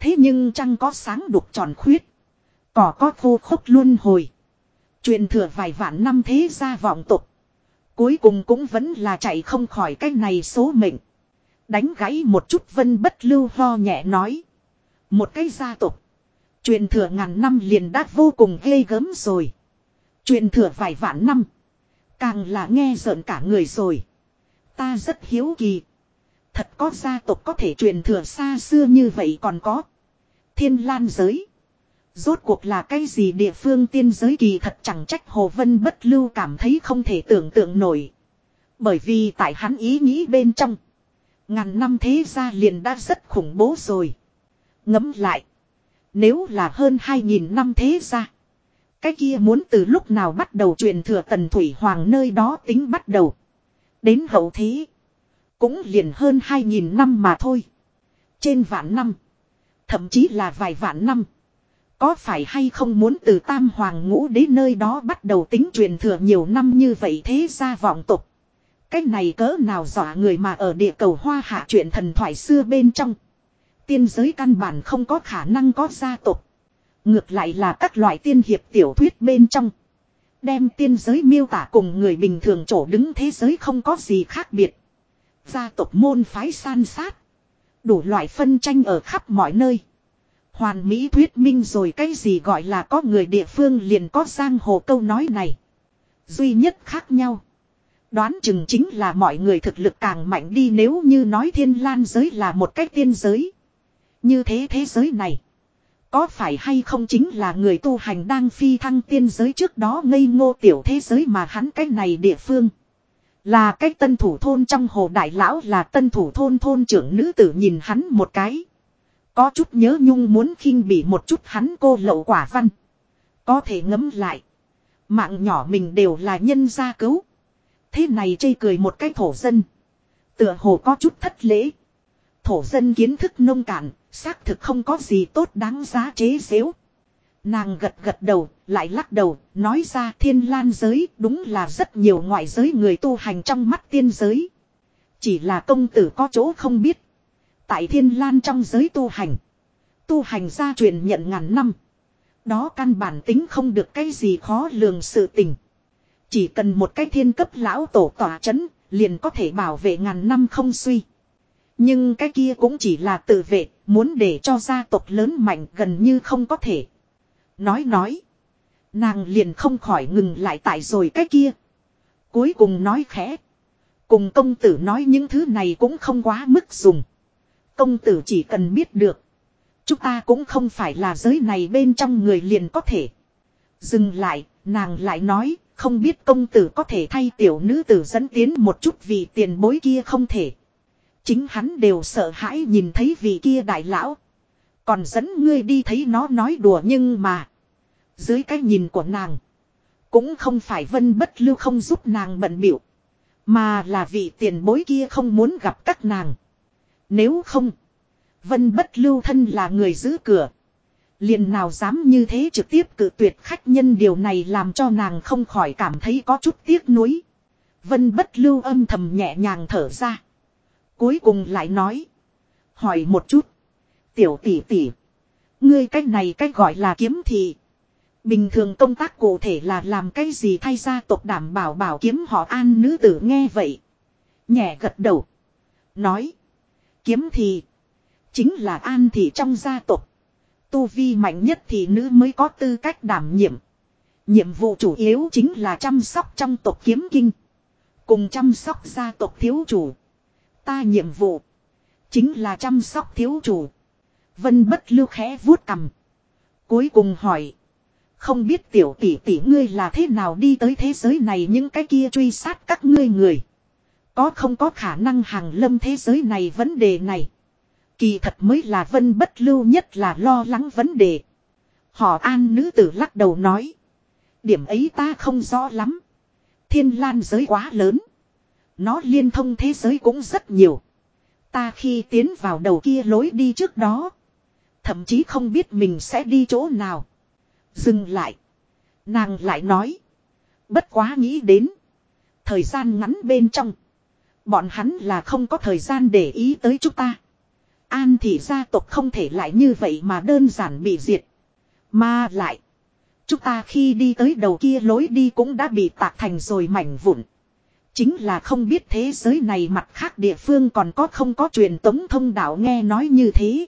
Thế nhưng chăng có sáng đục tròn khuyết. Cỏ có khô khốc luôn hồi. Truyền thừa vài vạn năm thế gia vọng tộc. Cuối cùng cũng vẫn là chạy không khỏi cái này số mệnh. Đánh gãy một chút vân bất lưu ho nhẹ nói. Một cái gia tộc. Truyền thừa ngàn năm liền đã vô cùng ghê gớm rồi. Truyền thừa vài vạn năm. Càng là nghe giận cả người rồi. Ta rất hiếu kỳ. Thật có gia tộc có thể truyền thừa xa xưa như vậy còn có. Thiên lan giới. Rốt cuộc là cái gì địa phương tiên giới kỳ thật chẳng trách Hồ Vân bất lưu cảm thấy không thể tưởng tượng nổi. Bởi vì tại hắn ý nghĩ bên trong. Ngàn năm thế gia liền đã rất khủng bố rồi. Ngấm lại. Nếu là hơn 2.000 năm thế gia. Cái kia muốn từ lúc nào bắt đầu truyền thừa tần thủy hoàng nơi đó tính bắt đầu. Đến hậu thế. Cũng liền hơn 2.000 năm mà thôi. Trên vạn năm. Thậm chí là vài vạn năm. Có phải hay không muốn từ tam hoàng ngũ đến nơi đó bắt đầu tính truyền thừa nhiều năm như vậy thế ra vọng tục. Cái này cỡ nào dọa người mà ở địa cầu hoa hạ chuyện thần thoại xưa bên trong. Tiên giới căn bản không có khả năng có gia tộc. Ngược lại là các loại tiên hiệp tiểu thuyết bên trong. Đem tiên giới miêu tả cùng người bình thường chỗ đứng thế giới không có gì khác biệt. Gia tộc môn phái san sát. Đủ loại phân tranh ở khắp mọi nơi. Hoàn Mỹ thuyết minh rồi cái gì gọi là có người địa phương liền có giang hồ câu nói này. Duy nhất khác nhau. Đoán chừng chính là mọi người thực lực càng mạnh đi nếu như nói thiên lan giới là một cách tiên giới. Như thế thế giới này. Có phải hay không chính là người tu hành đang phi thăng tiên giới trước đó ngây ngô tiểu thế giới mà hắn cái này địa phương. Là cái tân thủ thôn trong hồ đại lão là tân thủ thôn thôn trưởng nữ tử nhìn hắn một cái. Có chút nhớ nhung muốn khinh bỉ một chút hắn cô lậu quả văn. Có thể ngấm lại. Mạng nhỏ mình đều là nhân gia cứu. Thế này chây cười một cái thổ dân. Tựa hồ có chút thất lễ. Thổ dân kiến thức nông cạn, xác thực không có gì tốt đáng giá chế xếu. Nàng gật gật đầu, lại lắc đầu, nói ra thiên lan giới đúng là rất nhiều ngoại giới người tu hành trong mắt tiên giới. Chỉ là công tử có chỗ không biết. Tại thiên lan trong giới tu hành. Tu hành gia truyền nhận ngàn năm. Đó căn bản tính không được cái gì khó lường sự tình. Chỉ cần một cái thiên cấp lão tổ tỏa chấn, liền có thể bảo vệ ngàn năm không suy. Nhưng cái kia cũng chỉ là tự vệ, muốn để cho gia tộc lớn mạnh gần như không có thể. Nói nói. Nàng liền không khỏi ngừng lại tại rồi cái kia. Cuối cùng nói khẽ. Cùng công tử nói những thứ này cũng không quá mức dùng. Công tử chỉ cần biết được. Chúng ta cũng không phải là giới này bên trong người liền có thể. Dừng lại, nàng lại nói, không biết công tử có thể thay tiểu nữ tử dẫn tiến một chút vì tiền bối kia không thể. Chính hắn đều sợ hãi nhìn thấy vị kia đại lão. Còn dẫn ngươi đi thấy nó nói đùa nhưng mà. Dưới cái nhìn của nàng. Cũng không phải vân bất lưu không giúp nàng bận biểu. Mà là vị tiền bối kia không muốn gặp các nàng. Nếu không. Vân bất lưu thân là người giữ cửa. Liền nào dám như thế trực tiếp cự tuyệt khách nhân, điều này làm cho nàng không khỏi cảm thấy có chút tiếc nuối. Vân bất lưu âm thầm nhẹ nhàng thở ra. Cuối cùng lại nói. Hỏi một chút. Tiểu tỷ tỷ. Ngươi cách này cách gọi là kiếm thị. Bình thường công tác cụ thể là làm cái gì thay gia tộc đảm bảo bảo kiếm họ an nữ tử nghe vậy. Nhẹ gật đầu. Nói. Kiếm thì. Chính là an thị trong gia tộc. Tu vi mạnh nhất thì nữ mới có tư cách đảm nhiệm. Nhiệm vụ chủ yếu chính là chăm sóc trong tộc kiếm kinh. Cùng chăm sóc gia tộc thiếu chủ. Ta nhiệm vụ. Chính là chăm sóc thiếu chủ. Vân bất lưu khẽ vuốt cằm, Cuối cùng hỏi. Không biết tiểu tỷ tỷ ngươi là thế nào đi tới thế giới này những cái kia truy sát các ngươi người. Có không có khả năng hàng lâm thế giới này vấn đề này. Kỳ thật mới là vân bất lưu nhất là lo lắng vấn đề. Họ an nữ tử lắc đầu nói. Điểm ấy ta không rõ lắm. Thiên lan giới quá lớn. Nó liên thông thế giới cũng rất nhiều. Ta khi tiến vào đầu kia lối đi trước đó. Thậm chí không biết mình sẽ đi chỗ nào. Dừng lại. Nàng lại nói. Bất quá nghĩ đến. Thời gian ngắn bên trong. Bọn hắn là không có thời gian để ý tới chúng ta. An thị gia tộc không thể lại như vậy mà đơn giản bị diệt. Mà lại. Chúng ta khi đi tới đầu kia lối đi cũng đã bị tạc thành rồi mảnh vụn. Chính là không biết thế giới này mặt khác địa phương còn có không có truyền tống thông đạo nghe nói như thế.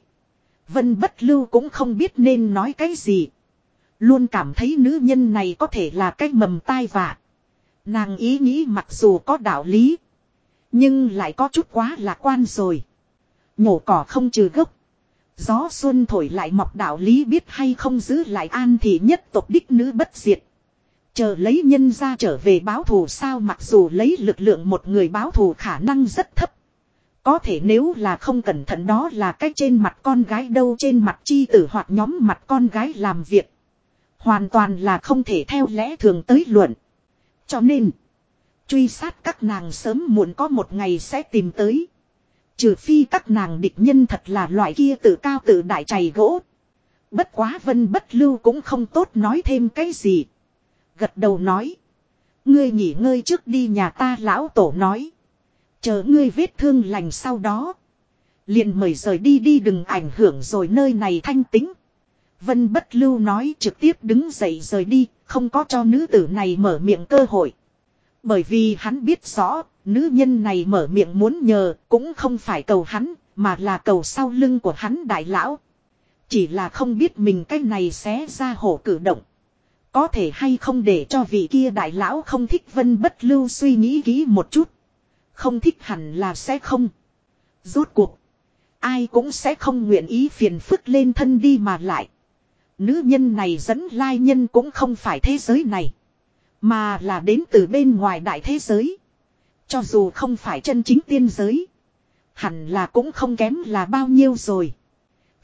Vân bất lưu cũng không biết nên nói cái gì. Luôn cảm thấy nữ nhân này có thể là cái mầm tai vạ. Nàng ý nghĩ mặc dù có đạo lý. Nhưng lại có chút quá lạc quan rồi. Nhổ cỏ không trừ gốc. Gió xuân thổi lại mọc đạo lý biết hay không giữ lại an thì nhất tộc đích nữ bất diệt. Chờ lấy nhân ra trở về báo thù sao mặc dù lấy lực lượng một người báo thù khả năng rất thấp. Có thể nếu là không cẩn thận đó là cách trên mặt con gái đâu trên mặt chi tử hoặc nhóm mặt con gái làm việc. Hoàn toàn là không thể theo lẽ thường tới luận. Cho nên, truy sát các nàng sớm muộn có một ngày sẽ tìm tới. Trừ phi các nàng địch nhân thật là loại kia tự cao tự đại chày gỗ. Bất quá vân bất lưu cũng không tốt nói thêm cái gì. Gật đầu nói. Ngươi nghỉ ngơi trước đi nhà ta lão tổ nói. Chờ ngươi vết thương lành sau đó. Liền mời rời đi đi đừng ảnh hưởng rồi nơi này thanh tính. Vân bất lưu nói trực tiếp đứng dậy rời đi, không có cho nữ tử này mở miệng cơ hội. Bởi vì hắn biết rõ, nữ nhân này mở miệng muốn nhờ, cũng không phải cầu hắn, mà là cầu sau lưng của hắn đại lão. Chỉ là không biết mình cái này sẽ ra hổ cử động. Có thể hay không để cho vị kia đại lão không thích vân bất lưu suy nghĩ kỹ một chút. Không thích hẳn là sẽ không. Rốt cuộc. Ai cũng sẽ không nguyện ý phiền phức lên thân đi mà lại. Nữ nhân này dẫn lai nhân cũng không phải thế giới này. Mà là đến từ bên ngoài đại thế giới. Cho dù không phải chân chính tiên giới. Hẳn là cũng không kém là bao nhiêu rồi.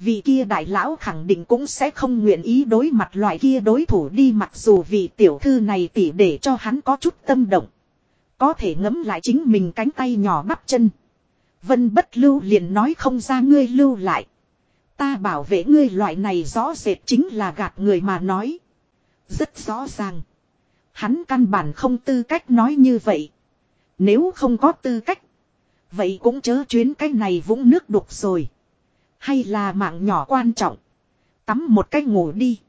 Vị kia đại lão khẳng định cũng sẽ không nguyện ý đối mặt loại kia đối thủ đi mặc dù vị tiểu thư này tỉ để cho hắn có chút tâm động. Có thể ngấm lại chính mình cánh tay nhỏ bắp chân. Vân bất lưu liền nói không ra ngươi lưu lại. Ta bảo vệ ngươi loại này rõ rệt chính là gạt người mà nói. Rất rõ ràng. Hắn căn bản không tư cách nói như vậy. Nếu không có tư cách. Vậy cũng chớ chuyến cái này vũng nước đục rồi. Hay là mạng nhỏ quan trọng. Tắm một cái ngủ đi.